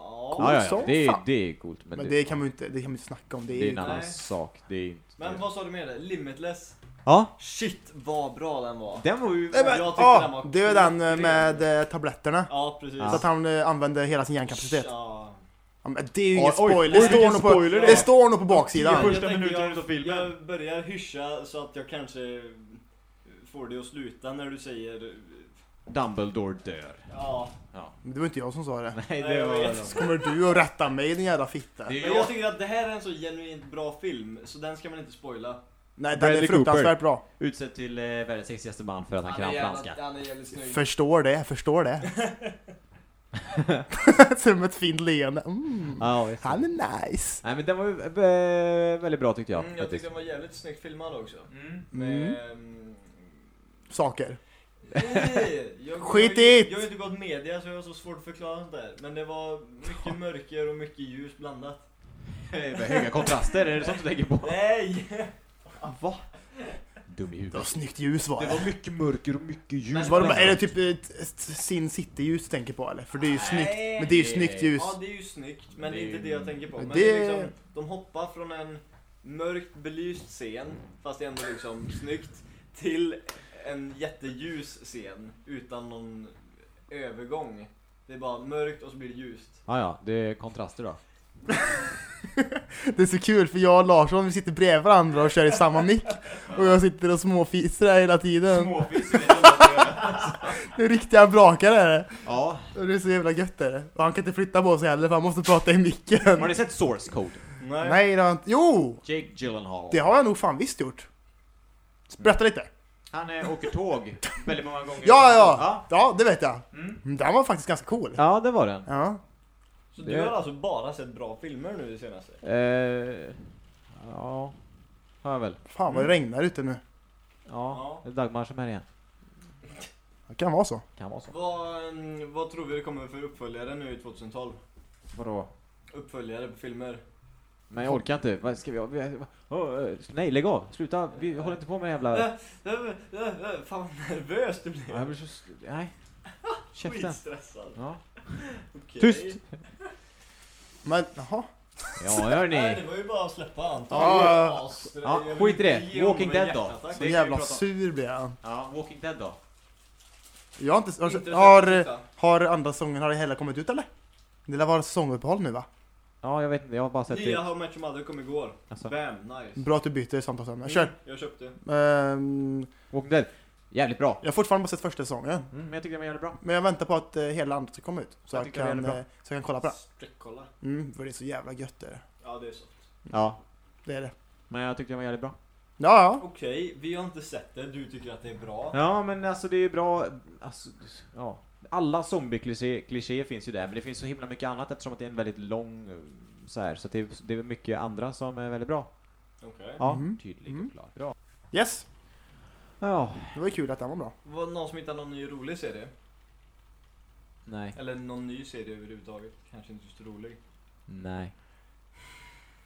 Ja. Coolt Ja, ja. Det, är, det är coolt. Men, Men det kan man ju inte, det kan man inte snacka om. Det är, det är en annan sak. Det är inte... Men vad sa du med det? Limitless? Ja, Shit vad bra den var. den var ju... Nej, men, Jag tyckte ja, den var det är den eh, med eh, tabletterna. Ja, precis. Så att han eh, använde hela sin hjärnkapacitet. Ja. Ja, men det är ju Oj, ingen oj, spoiler. oj, det, står vilken nog på, spoiler det det står nog på baksidan. Ja, första minuten jag- av filmen. Jag börjar hyscha så att jag kanske får det att sluta när du säger Dumbledore dör. ja. Ja. Men det var inte jag som sa det. Nej, det jag var... vet. Så kommer du och rätta mig din jävla fitta. Men jag. jag tycker att det här är en så genuint bra film så den ska man inte spoila. Nej, den Bradley är fruktansvärt Cooper. bra. Utsedd till eh, världens sexigaste man för att han kan är franska. han är jävligt snygg. Förstår det, förstår det. *laughs* Som ett fint leende. Mm. Ja. Han är nice. Nej men den var eh, väldigt bra tyckte jag. Mm, jag tyckte den var jävligt snyggt filmad också. Mm. Med, mm. Saker. Nej, jag, Skit jag, i jag, har inte gått media så jag har så svårt att förklara sånt där. Men det var mycket mörker och mycket ljus blandat. Med höga kontraster, är det sånt du tänker på? Nej! Va? Dum i Det var huvudet. snyggt ljus var Det det. var mycket mörker och mycket ljus. Men- Var det, är det typ ett, ett Sin City-ljus du tänker på eller? För det är ju snyggt. Nej. Men det är ju snyggt ljus. Ja, det är ju snyggt, men det är inte det jag tänker på. Men det- det... är liksom, de hoppar från en mörkt belyst scen, fast det är ändå liksom snyggt, till en jätteljus scen utan någon övergång. Det är bara mörkt och så blir det ljust. Ja, ja, det är kontraster då. *laughs* Det är så kul för jag och Larsson vi sitter bredvid varandra och kör i samma mick. Och jag sitter och småfiser här hela tiden. Småfis vet jag inte vad det är. *laughs* Det är riktiga brakare är det. Ja. Och det är så jävla gött är det. Och han kan inte flytta på sig heller för han måste prata i micken. Har ni sett Source Code? Nej. Nej det har jag inte. Jo! Jake Gyllenhaal. Det har jag nog fan visst gjort. Berätta lite. Han eh, åker tåg väldigt många gånger. Ja, ja, Ja, ja, det vet jag. Mm. Mm, Den var faktiskt ganska cool. ja det var den. Ja. Så Det- du har alltså bara sett bra filmer nu det senaste? Eh, ja, har jag väl. Fan vad det regnar ute nu. Ja, det är Dagmar som är här igen. Det kan vara så. Kan vara så. Vad, mm, vad tror vi det kommer för uppföljare nu i 2012? Vadå? Uppföljare på filmer? Men jag orkar inte. Vad ska vi... oh, nej, lägg av. Sluta. Vi håller inte på med jävla... Fan vad nervös du Ja, blev. Jag blir så... Nej. *laughs* Käften. Skitstressad. Ja. Okej. Tyst! Men jaha. Ja, hör *laughs* Nej, ni. det var ju bara att släppa Anton. Ja, ja, jag skit i det. Walking Dead då. Så Det jävla sur blir han. Ja, Walking Dead då? Jag har inte... Har, har, andra säsongen, har det hela kommit ut eller? Det lär vara säsonguppehåll nu va? Ja, jag vet inte. Jag har bara sett Nya det. How Your Mother kom igår. Alltså, Bam, nice. Bra att du byter samtalsämne. Kör. Mm, jag köpte. Ehm, Walking Dead. Jävligt bra. jag har fortfarande bara sett första säsongen. Mm, men jag tycker den var jävligt bra. Men jag väntar på att eh, hela andra ska komma ut. Så Jag jag, tycker det är kan, jävligt eh, så jag kan kolla på det. Streckkolla. Mm, för det är så jävla gött det är det. Ja, det är så. Ja, Det är det. men jag tyckte den var jävligt bra. Ja, ja. Okej, vi har inte sett det. Du tycker att det är bra. Ja, men alltså det är bra. Alltså, ja. Alla zombie-klichéer finns ju där, men det finns så himla mycket annat eftersom att det är en väldigt lång eh, så här, så att det, är- det är mycket andra som är väldigt bra. Okej. Ja, Mhm. tydligt Mm. och klart. Bra. Yes. Ja, Det var ju kul att den var bra. Var det någon som hittade någon ny rolig serie? nej, Eller någon ny serie överhuvudtaget? Kanske inte just rolig. nej.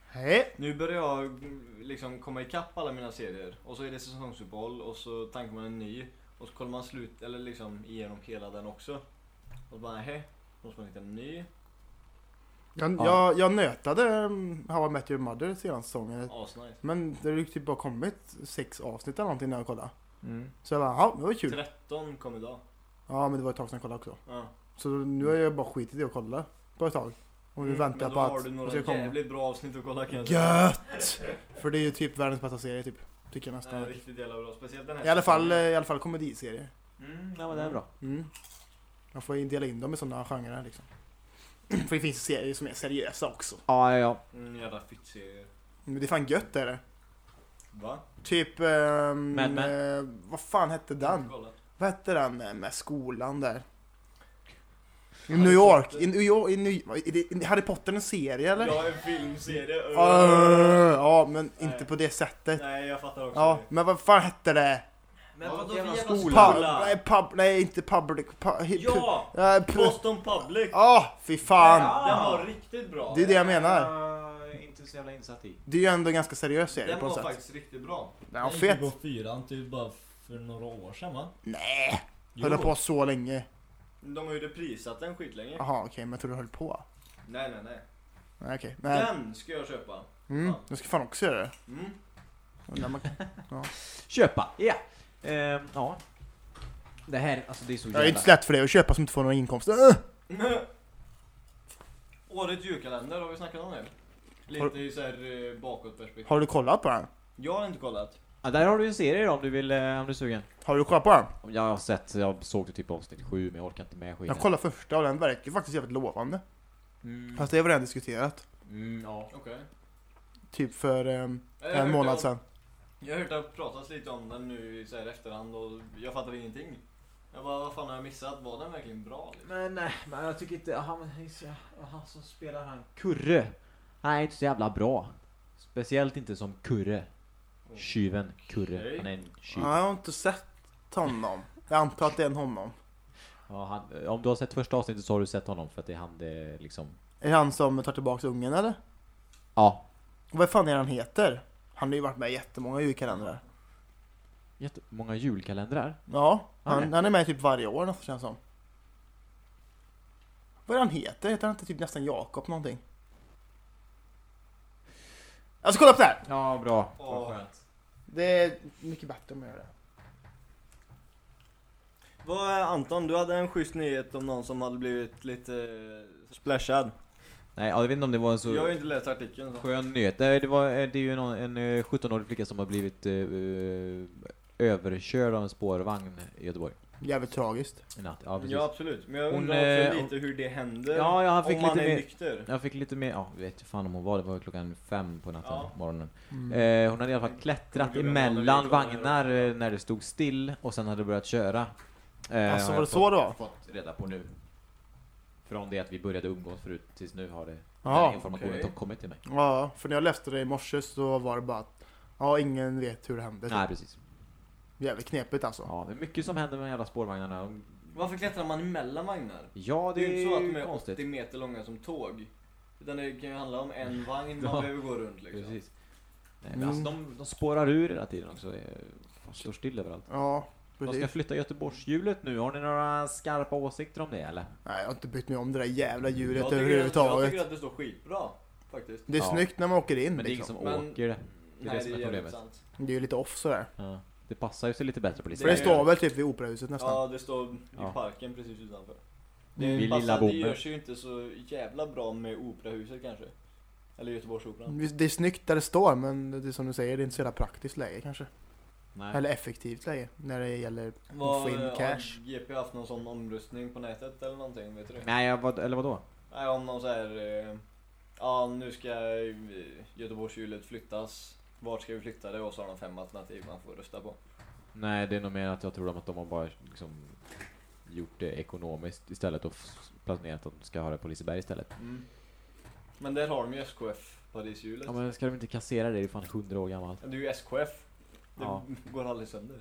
Hej. Nu börjar jag mm, liksom komma ikapp alla mina serier. Och så är det säsongsuppehåll och så tankar man en ny. Och så kollar man slut, eller liksom igenom hela den också. Och så bara nähä, måste man hitta en ny. Jag, Ja. jag, jag nötade um, How I Met Your Mother senaste säsongen. Asnice. Men det har ju typ bara kommit sex avsnitt eller någonting när jag kollade. Mm. Så jag bara, ja det var kul. 13 kom idag. Ja men det var ett tag sedan jag kollade också. Ja. Så nu har jag bara skitit i att kolla på ett tag. Och nu Mm, väntar men jag då på har att du det några ska komma. jävligt bra avsnitt att kolla kan jag säga. Gött! För det är ju typ världens bästa serie typ. Tycker jag Den nästan. är riktigt jävla bra. Speciellt den här I alla fall, eh, i alla fall komediserie. Mm, ja men det är bra. Mm. Man får ju dela in dem i sådana genrer liksom. *clears throat* För det finns serier som är seriösa också. Ja, ja, ja. Mm, jävla fittserie. Men det är fan gött är det. Va? Typ, ehm, Mad Men. eh, vad fan hette den? Vad hette den med, med skolan där? I New York, i New York, i New, är det, Harry Potter en serie eller? Ja, en filmserie. Uh, ja, men inte Nej. på det sättet. Nej, jag fattar också Ja, det. men vad fan hette det? Men Ja, vadå för jävla jävla skola. skola? Pub, nej, pub, nej, inte public. Pu, hi- pu, Ja! ja, pu, Boston Public. ah, fy fan. Den var riktigt bra. Det är det jag menar. Är inte så jävla insatt i. Det är ju ändå en ganska seriös serie Den på något var sätt. faktiskt riktigt bra. Den var Den fet. gick på fyran typ bara för några år sedan va? Nej, höll den på så länge. De har ju reprisat den skitlänge. Jaha, okej, men jag tror du höll på. Nej, nej, nej. Nej, okej. Nej. Den ska jag köpa. Mm, jag ska fan också göra det. Mm. Undrar om man- *laughs* Köpa, ja. Ehm, ja. Det här, alltså det är så Det är jävla... inte så lätt för dig att köpa som inte får några inkomster. Äh! *laughs* Årets julkalender, har vi snackat om det? Lite i såhär eh, bakåtperspektiv. Har du kollat på den? Jag har inte kollat. Ja, där har du en serie då, om du vill, eh, om du är sugen. Har du kollat på den? Jag har sett, jag såg det typ avsnitt sju men jag orkar inte med skiten. Jag kollade första och den verkar faktiskt jävligt lovande. Mm. Fast det har vi redan diskuterat. Mm, ja. Okej. Typ för har en månad sedan. Jag har hört att pratas lite om den nu så här efterhand och jag fattar ingenting. Jag bara, vad fan har jag missat? Var den verkligen bra? Liksom? Men nej, men jag tycker inte, han, han som spelar han Kurre. Han är inte så jävla bra. Speciellt inte som Kurre. Tjuven Kurre. Han är en tjuv. Ja, jag har inte sett honom. Jag antar att det är en honom. Ja, han, om du har sett första avsnittet så har du sett honom för att det är han det liksom... Är det han som tar tillbaka ungen eller? Ja. Vad fan är han heter? Han har ju varit med i jättemånga julkalendrar. Jättemånga julkalendrar. Ja, Han han, är- han är med typ varje år nästan känns som. Vad är han heter? Heter han inte typ nästan Jakob någonting? Jag ska kolla upp det här! Ja, bra. Vad skönt. Det är mycket bättre om jag gör det. Vad, Anton, du hade en schysst nyhet om någon som hade blivit lite eh, splashad. Nej, jag vet inte om det var en så Jag har ju inte läst artikeln. Så. skön nyhet. Nej, det, var, eh, det är ju någon, en eh, 17-årig flicka som har blivit eh, eh, överkörd av en spårvagn i Göteborg Jävligt tragiskt. natt. Ja, precis. Ja absolut, men jag Hon, undrar också eh, lite hur det händer. Ja, jag fick om man lite är mer- nykter. Jag fick lite mer, ja, vet ju fan om hon var, det var klockan fem på natten, Ja. morgonen. Mm. Eh, hon hade i alla fall klättrat emellan vagnar eh, när det stod still och sen hade börjat köra. Eh, Alltså har var det så det var? fått reda på nu. Från det att vi började umgås förut tills nu har det Ja, den informationen okej. kommit till mig. Ja, för när jag läste det i morse så var det bara att ja, ingen vet hur det hände. Nej, precis. Jävligt knepigt alltså. Ja, det är mycket som händer med de jävla spårvagnarna. De- Varför klättrar man emellan vagnar? Ja, Det det är ju inte så att de är konstigt. 80 meter långa som tåg. Utan det kan ju handla om en *laughs* vagn man Ja. behöver gå runt liksom. Precis. Nej, men Mm. alltså, de, de spårar ur hela tiden också. Det fan, står still överallt. Ja, De ska precis. flytta Göteborgshjulet nu. Har ni några skarpa åsikter om det eller? Nej, jag har inte brytt mig om det där jävla djuret Jag tycker, jag överhuvudtaget. tycker att det står skitbra. Faktiskt. Det är Ja. snyggt när man åker in Men det är ingen liksom. som Men- åker det. Det är Nej, det som är problemet. sant. Det är ju lite off sådär. Ja. Det passar ju sig lite bättre på För listan. det Det- står väl typ vid operahuset nästan. Ja, det står i Ja. parken precis utanför. Vid Det, Lilla passar, det Bommen. görs ju inte så jävla bra med operahuset kanske. Eller Göteborgsoperan. Visst, Det är snyggt där det står men det är som du säger, det är inte så jävla praktiskt läge kanske. Nej. Eller effektivt läge när det gäller att få in har cash. GP haft någon sån omröstning på nätet eller någonting? Vet du det? Nej, jag, vad, eller vadå? Nej, om någon så här. Eh, ja, nu ska eh, Göteborgshjulet flyttas. Vart ska vi flytta det? Och så har de fem alternativ man får rösta på. Nej, det är nog mer att jag tror att de har bara liksom gjort det ekonomiskt istället och planerat att de ska ha det på Liseberg istället. Men där har de ju SKF Parishjulet. Ja, men ska de inte kassera det? Det är fan 100 år gammalt. Det är ju SKF. Det Ja. *laughs* går aldrig sönder.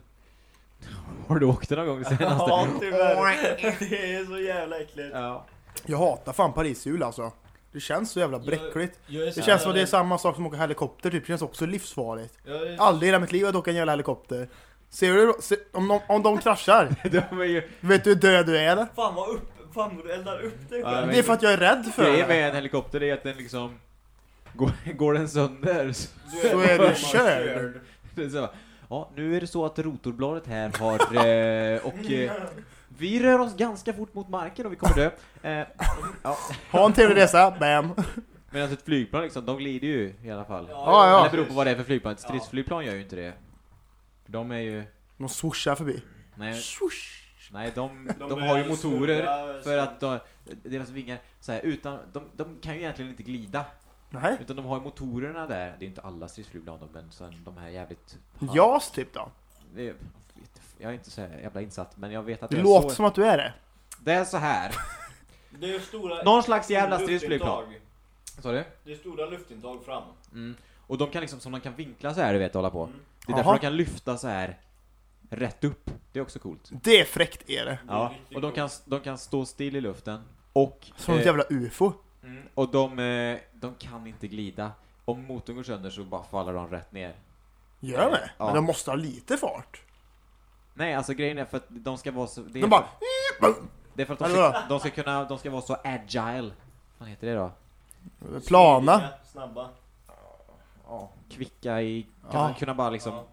*laughs* Har du åkt det någon gång det senaste? *laughs* ja, tyvärr. Det är så jävla äckligt. ja. Jag hatar fan Parishjul alltså. Det känns så jävla bräckligt. Jag är Det känns som jävla- det är samma sak som att åka helikopter typ. Det känns också livsfarligt. Jag är- Aldrig i hela mitt liv har jag åkt en jävla helikopter. Ser du? Se, om, de, om de kraschar, *laughs* de är ju... vet du hur död du är eller? Fan vad upp, fan vad du eldar upp dig Ja, själv. men- Det är för att jag är rädd för Grejen det. med en helikopter är att den liksom... Går, går den sönder så... Så är du körd. Det är Ja, nu är det så att rotorbladet här har... Eh, och eh, *laughs* vi rör oss ganska fort mot marken och vi kommer dö. *laughs* Eh, ja. Ha en trevlig resa, bam! Medan ett flygplan liksom, de glider ju i alla fall. Ja, ja. Det beror på vad det är för flygplan. Ett stridsflygplan gör ju inte det. De är ju... De swooshar förbi. Nej, Swoosh! nej de, de, De har ju motorer stora, för att de, deras vingar, så här, utan, de, de kan ju egentligen inte glida. Nej. Utan de har ju motorerna där. Det är inte alla stridsflygplan men sen de här jävligt... JAS typ då? Det, jag är inte så jävla insatt, men jag vet att Det är låter så, som att du är det. Det är så här. *laughs* Det är stora Någon slags jävla stridsflygplan. Sa du? Det är stora luftintag fram. Mm. Och de kan liksom, som de kan vinkla så här, du vet, hålla på. Mm. Det är därför Jaha. de kan lyfta så här rätt upp. Det är också coolt. Det är fräckt är det. Det är Ja, och de kan, de kan stå still i luften. Och, Som ett eh, jävla ufo. mm, och de, eh, de kan inte glida. Om motorn går sönder så bara faller de rätt ner. Gör de det? Ja. Men de måste ha lite fart. Nej, alltså grejen är för att de ska vara så... Det är De bara... för, det är för att de Eller ska, de ska kunna, de ska vara så agile. Vad heter det då? Plana. Smidiga, Snabba. Ja, kvicka i... Kan Ja. man kunna bara liksom Ja.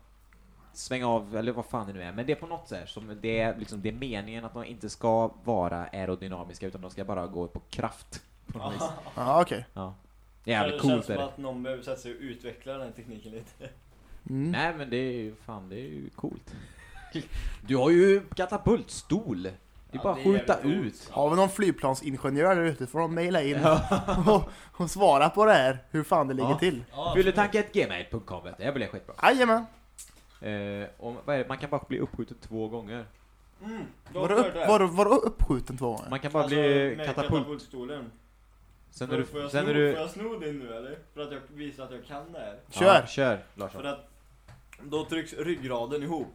svänga av, eller vad fan det nu är. Men det är på något sätt som det är, liksom, det är meningen att de inte ska vara aerodynamiska utan de ska bara gå på kraft. På något vis. *laughs* Ja, okej. Ja. Det Jävligt känns coolt som är det. att någon behöver sätta sig och utveckla den här tekniken lite. Mm. Nej *laughs* men det är ju, fan det är ju coolt. Du har ju katapultstol. Det är Ja, bara att är skjuta ut. Har vi någon flygplansingenjör där ute får de mejla in *laughs* och, och svara på det här, hur fan det ligger Ja. till. Ja, Fylletanket.gmail.com vet du. Det blir skitbra. Jajamän! Eh, och är? Man kan bara bli uppskjuten två gånger. Mm, Var du upp, var, var du uppskjuten två gånger? Man kan bara Alltså, bli med katapult. katapultstolen. Sen Får, är får, du... jag Sen sno, är du... får jag sno din nu eller? För att jag visar att jag kan det här. Kör! Ja, kör Larsson. För att då trycks ryggraden ihop.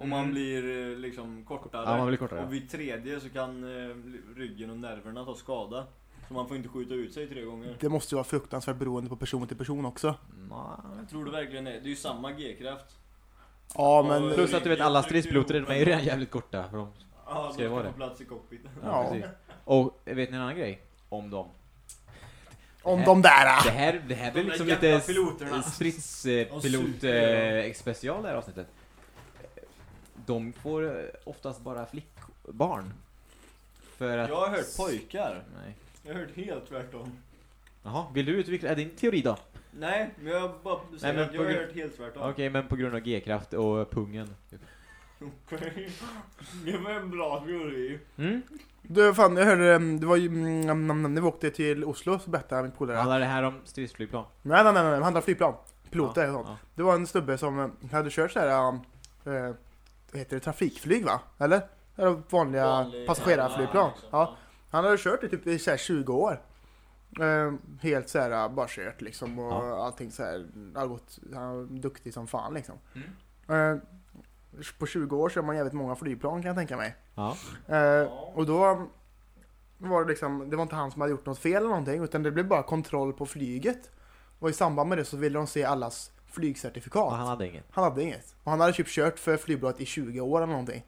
Och man Mm. blir eh, liksom kortare. Ja, man blir kortare. Och vid tredje så kan eh, ryggen och nerverna ta skada. Så man får inte skjuta ut sig tre gånger. Det måste ju vara fruktansvärt beroende på person till person också. Nej. Tror du verkligen det? Det är ju samma G-kraft. Ja, men... Och- Plus att du vet alla stridspiloter de är ju redan jävligt korta. För de... Ja, Ska det de vara ska det? plats i cockpiten. Ja, Ja. Och vet ni en annan grej? Om dem. Om de där! Det här, det här blir De liksom lite piloterna. stridspilot Ja, eh, det här avsnittet. De får eh, oftast bara flickbarn. För att... Jag har hört pojkar. Nej. Jag har hört helt tvärtom. Jaha, vill du utveckla? Är din teori då? Nej, men jag bara säger men att jag har hört helt tvärtom. Okej, men på grund av G-kraft och pungen. Okej. *laughs* Det var en bra teori. Mm? Du, fan, jag hörde, mm, det var ju, mm, när vi åkte till Oslo så berättade min polare. Handlar det här om stridsflygplan? Nej, nej, nej, nej, det handlar om flygplan. Piloter och sånt. Ja. Det var en snubbe som eh, hade kört såhär, äh, vad heter det, trafikflyg va? Eller? Eller vanliga Vanlig- passagerarflygplan. liksom. Ja. Han hade kört i typ i så här 20 år. Eh, helt såhär, bara kört liksom och Ja. allting såhär, har gått, han var duktig som fan liksom. Mm. Eh, på 20 år kör man jävligt många flygplan kan jag tänka mig. Ja. Eh, och då var det liksom, det var inte han som hade gjort något fel eller någonting utan det blev bara kontroll på flyget. Och i samband med det så ville de se allas flygcertifikat. Och han hade inget. Han hade inget. Och han hade typ kört för flygbolaget i 20 år eller någonting.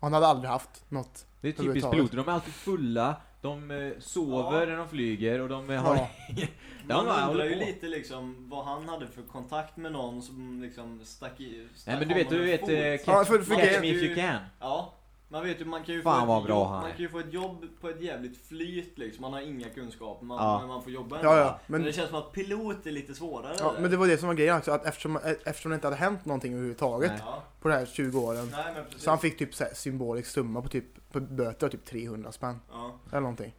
Och han hade aldrig haft något. Det är typiskt piloter, de är alltid fulla, de eh, sover Ja. när de flyger och de eh, har... Ja. *laughs* Man undrar håller ju lite liksom vad han hade för kontakt med någon som liksom stack i... Stack Nej men du vet, du vet, fot. eh, Ja, catch, för- för catch me if you can. Ja, man vet ju, man kan ju Fan, få vad ett bra jobb, han man kan ju få ett jobb på ett jävligt flyt liksom. Man har inga kunskaper, man, Ja. men man får jobba Ja, ändå. ja, men- Men det känns som att pilot är lite svårare. Ja, där. men det var det som var grejen också, att eftersom, eftersom det inte hade hänt någonting överhuvudtaget Nej. Ja, på de här 20 åren. nej men precis. Så han fick typ så här symbolisk summa på typ på böter, typ 300 spänn. Ja. Eller någonting.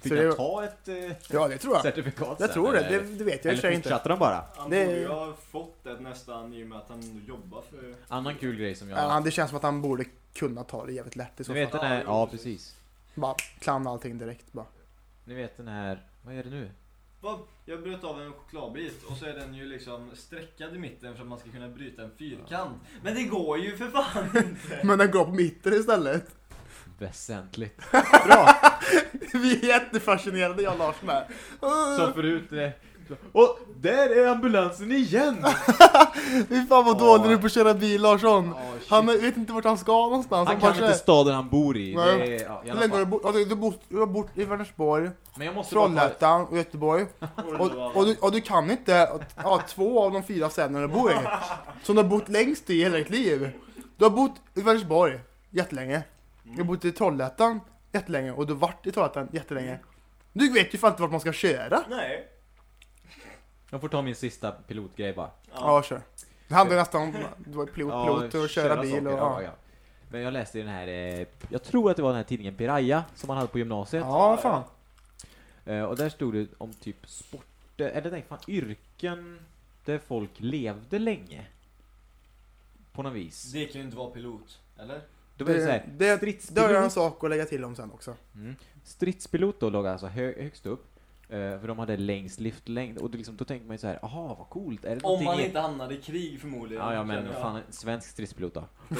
Fick Så det ta ett eh, Ja, det tror jag. certifikat Jag sen, tror det, eller? det, det vet jag i och för sig Eller inte. fortsatte de bara? Han Det- borde ju ha fått det nästan i och med att han jobbar för... Annan kul grej som jag... Ja, det känns som att han borde kunna ta det jävligt lätt i så Ni vet fall. den här... Ja, precis. Bara klamma allting direkt bara. Ni vet den här... Vad är det nu? Vad? Jag bröt av en chokladbit och så är den ju liksom streckad i mitten för att man ska kunna bryta en fyrkant. Men det går ju för fan *laughs* inte! Men den går på mitten istället. Väsentligt. *laughs* Bra! Vi är jättefascinerade jag och Lars med. Som förut, eh, Och där är ambulansen igen! *laughs* Fy fan vad dålig du är på att köra bil Larsson. Han vet inte vart han ska någonstans. Han kan inte kör. staden han bor i. Nej. Det är, ja, i Hur alla länge har du fall. bott? Alltså, du bott, du har bott i Vänersborg, Men jag måste bara... Trollhättan och Göteborg. *laughs* Och, och, du, och du kan inte ja, två av de fyra städerna du bor i. Som du har bott längst i hela ditt liv. Du har bott i Vänersborg jättelänge. Du har bott i Trollhättan jättelänge och du har varit i Trollhättan jättelänge. Du vet ju fan inte vart man ska köra. Nej. Jag får ta min sista pilotgrej bara. Ja, kör. Det handlar nästan om du var pilot, pilot och köra bil saker, och ja, ja. ja. Men jag läste i den här, eh, jag tror att det var den här tidningen Piraya som man hade på gymnasiet. Ja, fan. Eh, och där stod det om typ sport, eller nej, fan yrken där folk levde länge. På något vis. Det kan ju inte vara pilot, eller? Då var det, så Det, här, det, det har stridspilot, jag en sak att lägga till om sen också. mm, stridspilot då låg alltså hö, högst upp. Eh, för de hade längst liftlängd och det liksom, då tänker man ju så här, aha vad coolt, är det Om man i- inte hamnade i krig förmodligen. Ja, ja men jag. fan, en svensk stridspilot då. *laughs*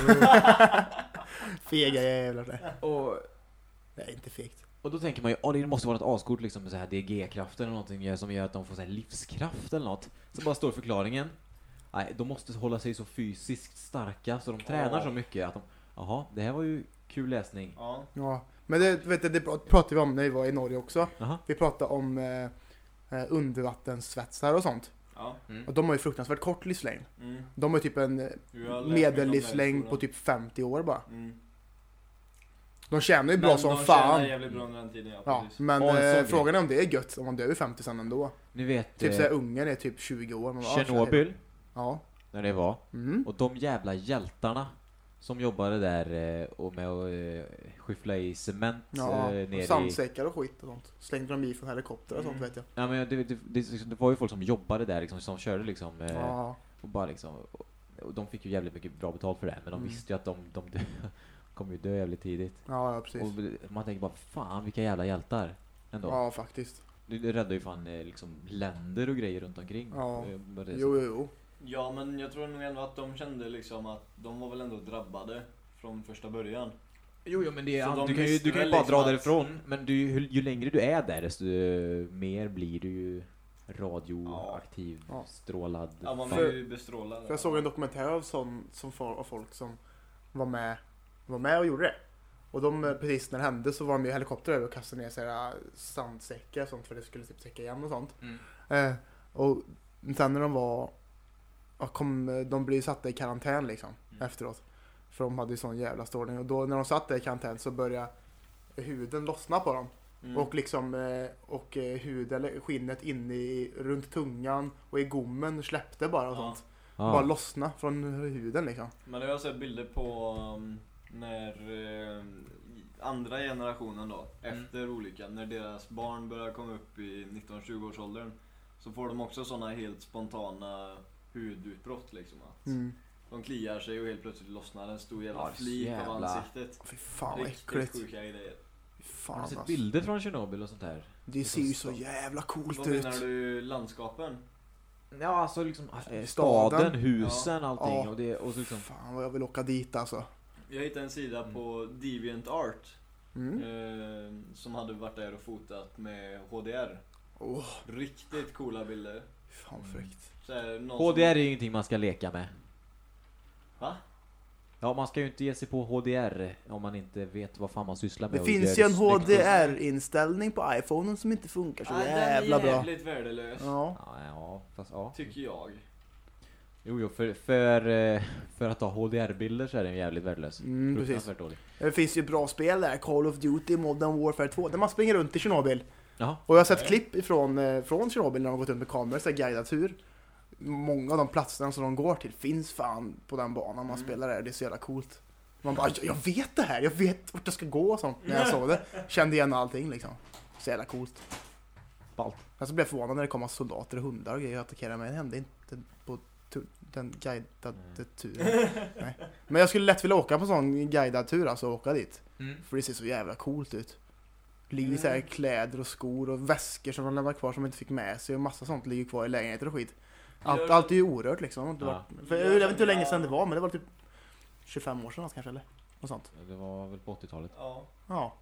Fega jävlar. det. Och Nej, inte fegt. Och då tänker man ju, åh det måste vara något ascoolt liksom med så här DG-kraften eller någonting som gör att de får så här livskraft eller något. Så bara står förklaringen. Nej, de måste hålla sig så fysiskt starka så de tränar Ja. så mycket att de, jaha, det här var ju kul läsning. Ja. Ja, men det, vet du, det pratade vi om när vi var i Norge också. Jaha. Vi pratade om eh, eh, undervattenssvetsar och sånt. Ja. Och de har ju fruktansvärt kort livslängd. Mm. De har ju typ en eh, medellivslängd på typ 50 år bara. Mm. De tjänar ju bra Men som de fan. tjänar jävligt bra under den tiden, ja. Ja, men eh, frågan är om det är gött om man dör vid 50 sen ändå. Ni vet Typ eh, såhär Ungern är typ 20 år. Tjernobyl, Ja. när det var. Mm. Och de jävla hjältarna som jobbade där eh, och med att eh, skyffla i cement Ja, eh, och ner i... sandsäckar och skit och sånt. Slängde de i från helikopter och sånt Mm. vet jag. Ja, men det, det, det, det var ju folk som jobbade där liksom, som körde liksom. Ja. Och bara liksom, och, och de fick ju jävligt mycket bra betalt för det, men de Mm. visste ju att de, de *laughs* kommer ju dö jävligt tidigt. Ja, ja, precis. Och man tänker bara, fan vilka jävla hjältar ändå. Ja, faktiskt. Det, räddar ju fan liksom länder och grejer runt omkring. Ja. Jo, jo, jo. Ja, men jag tror nog ändå att de kände liksom att de var väl ändå drabbade från första början. Jo, jo men det är, de du kan ju, du kan ju bara liksom dra att- därifrån, men du, ju, ju längre du är där desto eh, mer blir du ju radioaktiv, Ja. strålad. Ja, man blir ju bestrålad. För jag såg en dokumentär av, sån, som, av folk som var med, var med och gjorde det. Och de, eh, precis när det hände så var de i helikopter över och kastade ner eh, sandsäckar och sånt för det skulle typ täcka igen och sånt. Mm. Eh, och sen när de var, kom, de blev satta i karantän liksom Mm. efteråt. För de hade ju sån jävla strålning och då när de satt där i karantän så började huden lossna på dem. Mm. Och liksom, eh, och eh, hud eller skinnet inne i, runt tungan och i gommen släppte bara och Ja. sånt. Ja. Bara lossna från huden liksom. Men det har jag sett bilder på um, när eh, andra generationen då, Mm. efter olyckan, när deras barn börjar komma upp i 19-20 års åldern så får de också sådana helt spontana hudutbrott liksom. Att Mm. De kliar sig och helt plötsligt lossnar en stor jävla Ja, flik av jävla- ansiktet. Fy fan vad Riktigt äckligt. sjuka grejer. Fy Har Fan du alltså. sett bilder från Tjernobyl och sånt där? Det ser ju så jävla coolt Vad ut. menar du, landskapen? Ja, alltså liksom eh, Staden. staden, husen, allting Ja. och det och så liksom Fan vad jag vill åka dit alltså. Jag hittade en sida Mm. på DeviantArt Mm. eh, som hade varit där och fotat med HDR. Åh, Riktigt coola bilder. Fan fräckt. Så här, någon HDR är som... ju ingenting man ska leka med. Va? Ja, man ska ju inte ge sig på HDR om man inte vet vad fan man sysslar med. Det och finns ju en snyggt. HDR-inställning på iPhonen som inte funkar så Nej, den jävla är bra. jävligt värdelös. Ja. Ja, ja, fast ja. Tycker jag. Jo, jo, för, för, eh, för att ta HDR-bilder så är den jävligt värdelös. Mm, precis. Fruktansvärt dålig. Det finns ju bra spel där, Call of Duty Modern Warfare 2, där man springer runt i Tjernobyl. Jaha. Och jag har sett Nej. klipp ifrån, eh, från Tjernobyl när de har gått runt med kameror, så här guidad tur. Många av de platserna som de går till finns fan på den banan man Mm. spelar där, det är så jävla coolt. Man bara, jag, jag vet det här, jag vet vart jag ska gå och sånt när jag såg det. Kände igen allting liksom. Så jävla coolt. Ballt. Jag så blev jag förvånad när det kom soldater och hundar och grejer och attackerade mig. Det hände inte på den guidade Nej. turen. Nej. Men jag skulle lätt vilja åka på en sån guidad tur, alltså åka dit. Mm. För det ser så jävla coolt ut. Ligger så här Mm. kläder och skor och väskor som de lämnar kvar som de inte fick med sig och massa sånt ligger kvar i lägenheter och skit. Allt, Gör- allt är ju orört liksom. Ja. för jag vet inte hur länge sedan det var men det var typ 25 år sedan kanske eller? Något sånt. Det var väl på 80-talet. Ja. Ja.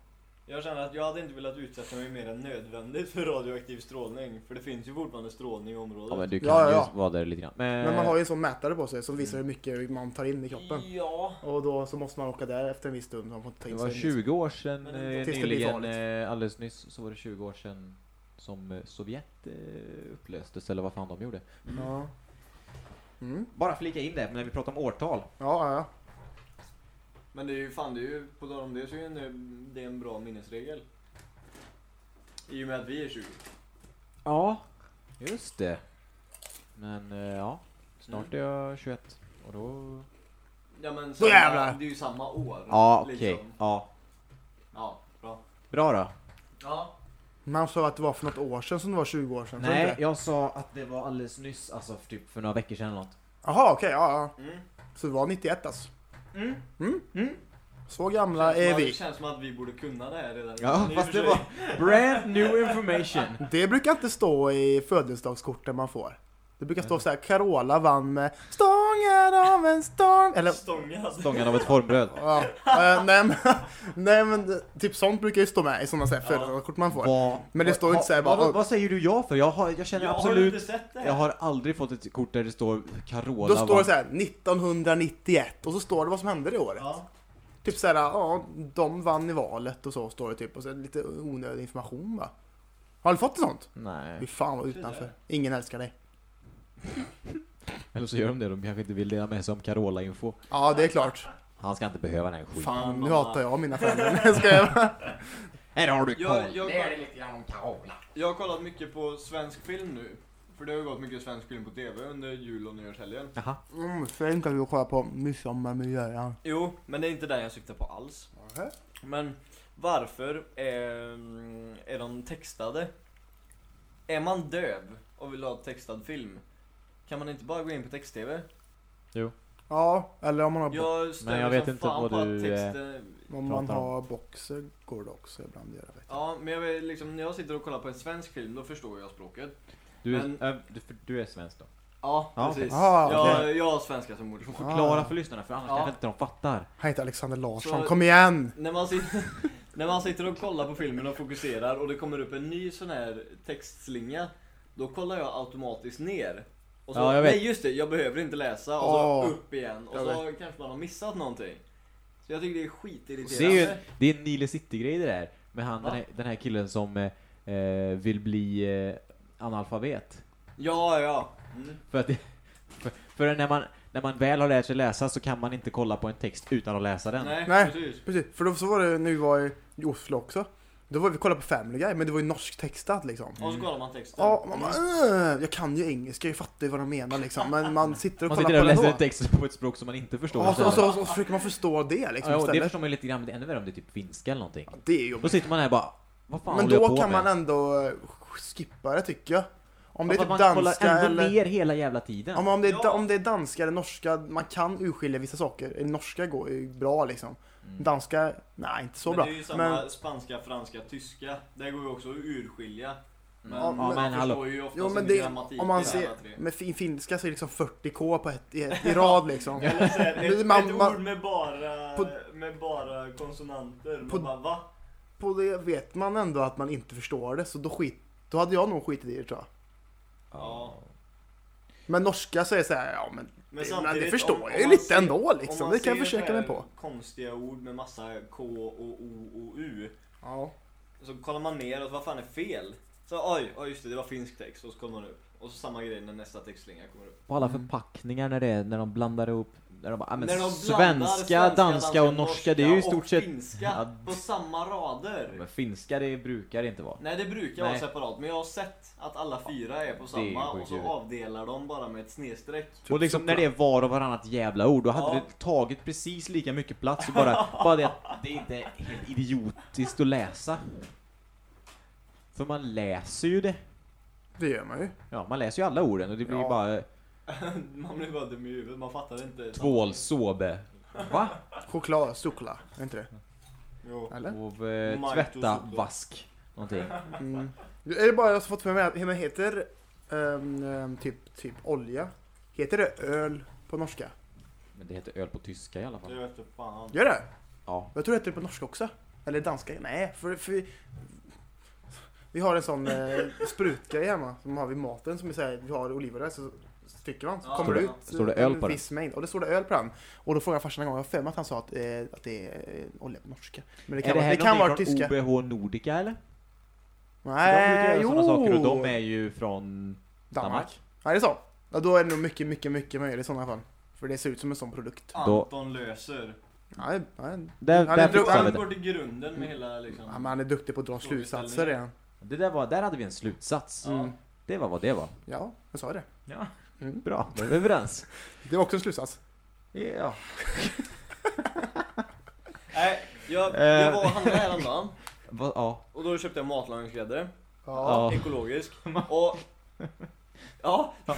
Jag känner att jag hade inte velat utsätta mig mer än nödvändigt för radioaktiv strålning. För det finns ju fortfarande strålning i området. Ja men du kan Ja, ja, ju ja. vara där lite grann. Men, Men man har ju en sån mätare på sig som visar hur mycket man tar in i kroppen. Ja, Och då så måste man åka där efter en viss stund. Man får ta det in var sig 20 år sedan Men eh, det nyligen, eh, alldeles nyss så var det 20 år sedan som eh, Sovjet eh, upplöstes eller vad fan de gjorde. Ja. Mm. Bara flika in det när vi pratar om årtal. Ja, ja, ja. Men det är ju fan det är ju, på tal om det så är en- det är en bra minnesregel. I och med att vi är 20. Ja, just det. Men eh, ja, snart Mm. är jag 21 och då... Ja men samma, jävlar. det är ju samma år. Ja, okej. liksom. Ja, Ja, bra. bra då. Ja. Man sa att det var för något år sedan som det var 20 år sedan. du Nej, inte jag sa att det var alldeles nyss, alltså för typ för några veckor sedan eller något. Jaha, okej. ja, ja. Mm. Så det var 91 alltså. Mm. Mm. Mm. Så gamla är vi. känns som att vi borde kunna det här redan. Ja, fast det var brand new information. Det brukar inte stå i födelsedagskorten man får. Det brukar stå så här: Carola vann med Stången av en storm. Eller Stångad. Stången av ett formbröd. Ja, eh, nej, men, nej men typ sånt brukar ju stå med i sådana födelsedagskort man får. Vad- Men det står ju inte så här vad, bara- vad, vad säger du ja för? Jag, har, jag känner Ja, Har du absolut... inte sett det? Jag har aldrig fått ett kort där det står Carola Då står det vann. så här 1991 och så står det vad som hände det året. Ja. Typ så här, ja, de vann i valet och så står det typ och så är det lite onödig information va. Har du fått ett sånt? Fy Nej. fan vad utanför. Ingen älskar dig. *laughs* Eller så gör de det, de kanske inte vill dela med sig om Carola-info. Ja, det är klart. Han ska inte behöva den här skiten. Fan, nu hatar jag mina föräldrar. *laughs* Jag skojar. *laughs* Här har du Jag, Carl. jag, lite grann om Carola. jag har kollat mycket på svensk film nu. För det har ju gått mycket svensk film på TV under jul och nyårshelgen. Jaha. Mm, fint att vi kollar på Midsommarmiljö. Jo, men det är inte den jag syftar på alls. Men varför är, är de textade? Är man döv och vill ha textad film? Kan man inte bara gå in på text-tv? Ja, eller om man har, Jag stör Men jag mig vet som inte fan vad på att du, eh, texten... om man pratar om. har boxer går det också ibland göra. Vet jag. Ja, men jag vet, liksom, när jag sitter och kollar på en svensk film, då förstår jag språket. Du, är- Men- äh, du, för du är svensk då? Ja, Ja, precis. okej. Ah, jag, okej. jag har svenska som modersmål. Förklara för lyssnarna för annars Ja. kanske inte de fattar. Han heter Alexander Larsson, Så- kom igen! När man, sitter, *laughs* när man sitter och kollar på filmen och fokuserar och det kommer upp en ny sån här textslinga, då kollar jag automatiskt ner. Och så, Ja, jag vet. nej just det, jag behöver inte läsa. Och så upp igen. Och så kanske man har missat någonting. Så jag tycker det är Det är, skitirriterande. ju, det är en Nile City-grej det där. Med han, den, här, den här killen som eh, eh, vill bli eh, analfabet. Ja, ja. Mm. För, att det, för, för när, man, när man väl har lärt sig läsa så kan man inte kolla på en text utan att läsa den. Nej, Nej. precis. Precis, för då så var det vi var i Oslo också. Då var vi kollade på Family Guy, men det var ju norsktextat liksom. Och så kollar man texten. Ja, man bara, "Äh, jag kan ju engelska, jag fattar ju vad de menar liksom. Men man sitter och Man kollar sitter på och läser ändå. text på ett språk som man inte förstår. Och så, och, så, och så försöker man förstå det liksom ja, det förstår man ju lite grann, men det är ännu värre om det är typ finska eller någonting. Det är Då jobbigt. sitter man här bara, vad fan Men håller jag då på kan med? man ändå eh, skippa det tycker jag. Om det är Ja, typ man kollar danska ändå eller... ner hela jävla tiden. Ja, men om, det är, Ja. om det är danska eller norska, man kan urskilja vissa saker. Norska går ju bra liksom. Mm. Danska, nej inte så men bra. det är ju samma Men, spanska, franska, tyska. Det går ju också att urskilja. Men, Ja, man men hallå. förstår ju oftast jo, men det, om man ser, med fin, finska så är det liksom 40k på ett, i, i rad liksom. Eller så här, ett, Man- ett man- ord med bara, På- med bara konsonanter. Man På- bara, va? På det vet man ändå att man inte förstår det, så då, skit, då hade jag nog skitit i det tror jag. Ja. Men norska så är det så här, ja men, Men det, samtidigt, det förstår om- om jag ju lite ser- ändå om liksom. man Det kan jag försöka mig på. konstiga ord med massa K och O och U. Ja. Så kollar man ner och vad fan är fel? Så oj, oj just det, det var finsk text. Och så kollar man upp. Och så samma grej när nästa textslinga kommer upp. På alla förpackningar när det är, när de blandar ihop, när de bara, ah, men När de svenska, blandar danska och norska, det är ju i stort sett... finska Ja, på samma rader. men finska det brukar inte vara. Nej det brukar Nej. vara separat, men jag har sett att alla fyra är på är samma sjukt och så avdelar de bara med ett snedstreck. Och liksom när det är var och varannat jävla ord, då hade Ja. det tagit precis lika mycket plats och bara, *laughs* bara det att det är inte helt idiotiskt att läsa. För man läser ju det. Det gör man ju. Ja, man läser ju alla orden och det blir Ja. bara *laughs* man blir bara dum i huvudet, man fattar inte. tvålsåbe. Va? Choklad, choklad, är inte det? Jo. Eller? Och eh, tvätta, vask. Någonting. Mm. Är det bara jag som fått för mig att den heter ehm, typ, typ olja? Heter det öl på norska? Men det heter öl på tyska i alla fall. Det vet du fan. Gör det? Ja. Jag tror det heter det på norska också. Eller danska, nej. För, för vi, vi har en sån eh, sprutgrej hemma som har vid maten som vi säger, vi har olivolja så trycker man så Ja, kommer står det ut står det öl en på den? viss mängd. Och det står det öl på den. Och då frågade jag farsan en gång, jag har för mig att han sa att, eh, att det är eh, olja på norska. Men det kan, är det vara, här det kan vara någonting tyska. från OBH Nordica eller? Nej, jo! saker och de är ju från Danmark. Danmark. Ja, det är så. Ja, då är det nog mycket, mycket, mycket möjligt i sådana fall. För det ser ut som en sån produkt. Anton löser. Ja, det- Där, Han där är dro- fixar Han går till grunden med hela liksom... ja, men han är duktig på att dra slutsatser redan. Det där var, där hade vi en slutsats. Mm. Det var vad det var. Ja, jag sa det. Ja, Mm. bra. Då är vi överens. Det var också en slutsats. Ja. *laughs* Nej, jag, Eh. jag var och handlade häromdagen Va, ja. och då köpte jag matlagningsgrädde. Ja. Ekologisk. *laughs* Och... Ja, *laughs*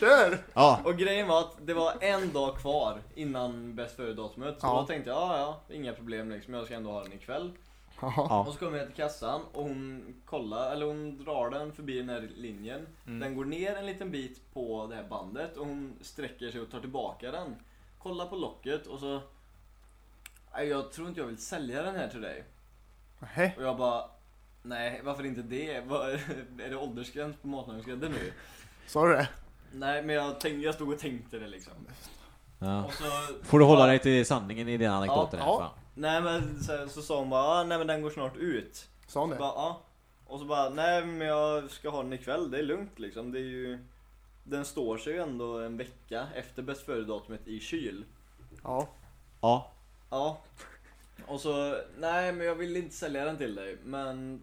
Kör! Ja. och grejen var att det var en dag kvar innan bäst före-datumet. Så Ja. då tänkte jag, ja ja, inga problem liksom, jag ska ändå ha den ikväll. Ja. Och så kommer jag till kassan och hon kollar, eller hon drar den förbi den här linjen. Mm. Den går ner en liten bit på det här bandet och hon sträcker sig och tar tillbaka den. Kollar på locket och så... Nej, jag tror inte jag vill sälja den här till dig. Nej. Och jag bara... Nej, varför inte det? Vad- Är det åldersgräns på matlagningsgrädde nu? Sa du det? Nej, men jag, tänkte, jag stod och tänkte det liksom. ja. Och så... Får du hålla dig till sanningen i din anekdoten Ja, här? ja. fan. Nej men så, så sa hon bara, ah, nej men den går snart ut. Sa hon Så det? bara, ja. Och så bara, nej men jag ska ha den ikväll, det är lugnt liksom. Det är ju... Den står sig ju ändå en vecka efter bäst före-datumet i kyl. Ja. Ja. Ja. Och så, nej men jag vill inte sälja den till dig. Men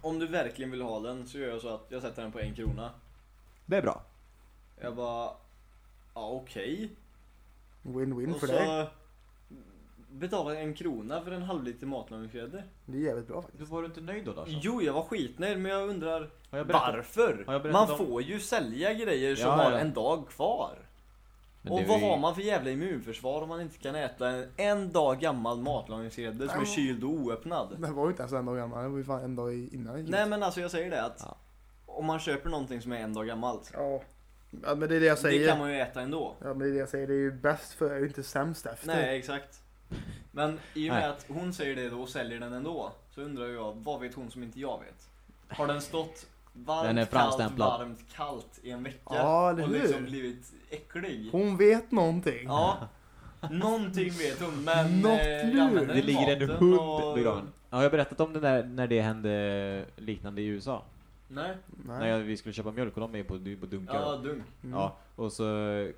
om du verkligen vill ha den så gör jag så att jag sätter den på en krona. Det är bra. Jag bara, ja okej. Win-win Och för så dig. Betalar jag en krona för en halv liter matlagningsgrädde. Det är jävligt bra faktiskt. Du var du inte nöjd då Lars? Jo, jag var skitnöjd men jag undrar jag berättat? varför? jag Man om- får ju sälja grejer som Ja, har ja. en dag kvar. Men och det vad ju- har man för jävla immunförsvar om man inte kan äta en, en dag gammal matlagningsgrädde som är kyld och oöppnad? Det var ju inte ens en dag gammal, det var ju fan en dag innan. Nej men alltså jag säger det att Ja. om man köper någonting som är en dag gammalt, Ja. ja, men det är det jag det säger. kan man ju äta ändå. Ja, men det är det jag säger. Det är ju bäst för, det är ju inte sämst efter. Nej, exakt. Men i och med Nej. att hon säger det då och säljer den ändå, så undrar jag, vad vet hon som inte jag vet? Har den stått varmt, Den är kallt, framstämplad. varmt, kallt i en vecka Ja, eller och hur? liksom blivit äcklig? Hon vet någonting. Ja, någonting vet hon men Något eh, jag lur. använder Det ligger en maten hund och- begraven. Ja, jag har berättat om det där när det hände liknande i USA. Nej, När Nej. jag, vi skulle köpa mjölk och de är på, på dunkar. ja dum. Mm. Ja, och så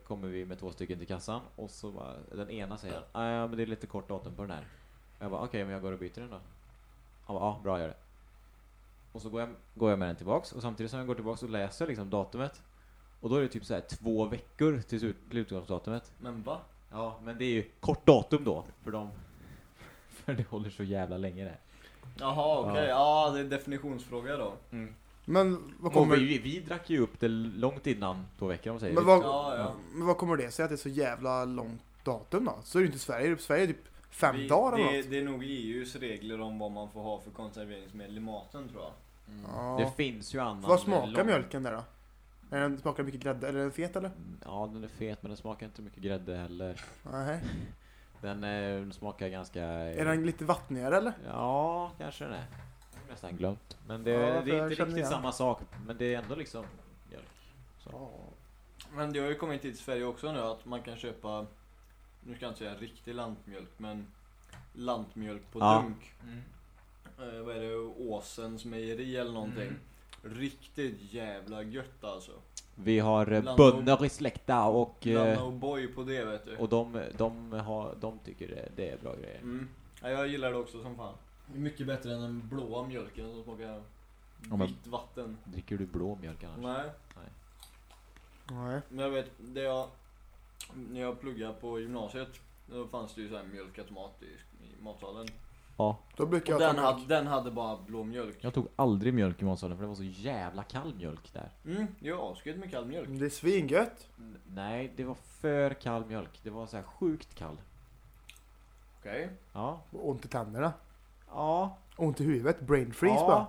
kommer vi med två stycken till kassan och så bara, den ena säger "Ah, ja men det är lite kort datum på den här. Jag bara okej men jag går och byter den då. Han bara ja bra gör det. Och så går jag, går jag med den tillbaks och samtidigt som jag går tillbaks så läser jag liksom datumet. Och då är det typ så här två veckor till utgångsdatumet. Men va? Ja men det är ju kort datum då för dem. *laughs* För det håller så jävla länge det. Jaha okej, ja. det är definitionsfråga då. Men vad kommer, vi, vi drack ju upp det långt innan två veckor om man säger. men vad, Ja, ja. men vad kommer det sig att det är så jävla långt datum då? Så är det inte i Sverige. I Sverige är typ fem Vi- dagar eller det, något. det är nog EUs regler om vad man får ha för konserveringsmedel i maten tror jag. Ja. Det finns ju annan... Vad smakar lång- mjölken där då? Är den, smakar mycket grädde? Eller är den fet eller? Ja, den är fet men den smakar inte mycket grädde heller. Nej. Den, eh, den smakar ganska... Är den lite vattnigare eller? Ja, kanske den är. Nästan glömt. Men det, Ja, det är inte riktigt samma sak. Men det är ändå liksom mjölk. Så. Men det har ju kommit till Sverige också nu att man kan köpa, nu ska jag inte säga riktig lantmjölk, men lantmjölk på Ja. dunk. Eh, vad är det, Åsens mejeri eller någonting. Mm. Riktigt jävla gött alltså. Vi har eh, Bland bönder i släkta och, Blanda eh, O'boy på det vet du. och de, de, har, de tycker det, det är bra grejer. Mm. Ja, jag gillar det också som fan. Det är mycket bättre än den blåa mjölken som smakar Ja, men- vitt vatten. Dricker du blå mjölk annars? Nej, Nej. men jag vet, det jag, när jag pluggade på gymnasiet, då fanns det ju så här mjölkautomat i, i matsalen. Ja. Då brukar Och jag den ta hade, den hade bara blå mjölk. Jag tog aldrig mjölk i matsalen för det var så jävla kall mjölk där. Mm, ja, asgött med kall mjölk. Det är svingött. N- Nej, det var för kall mjölk. Det var så här sjukt kall. Okej. Ja. Och ont i tänderna. Ja. Ont i huvudet. Brain freeze ja. bara.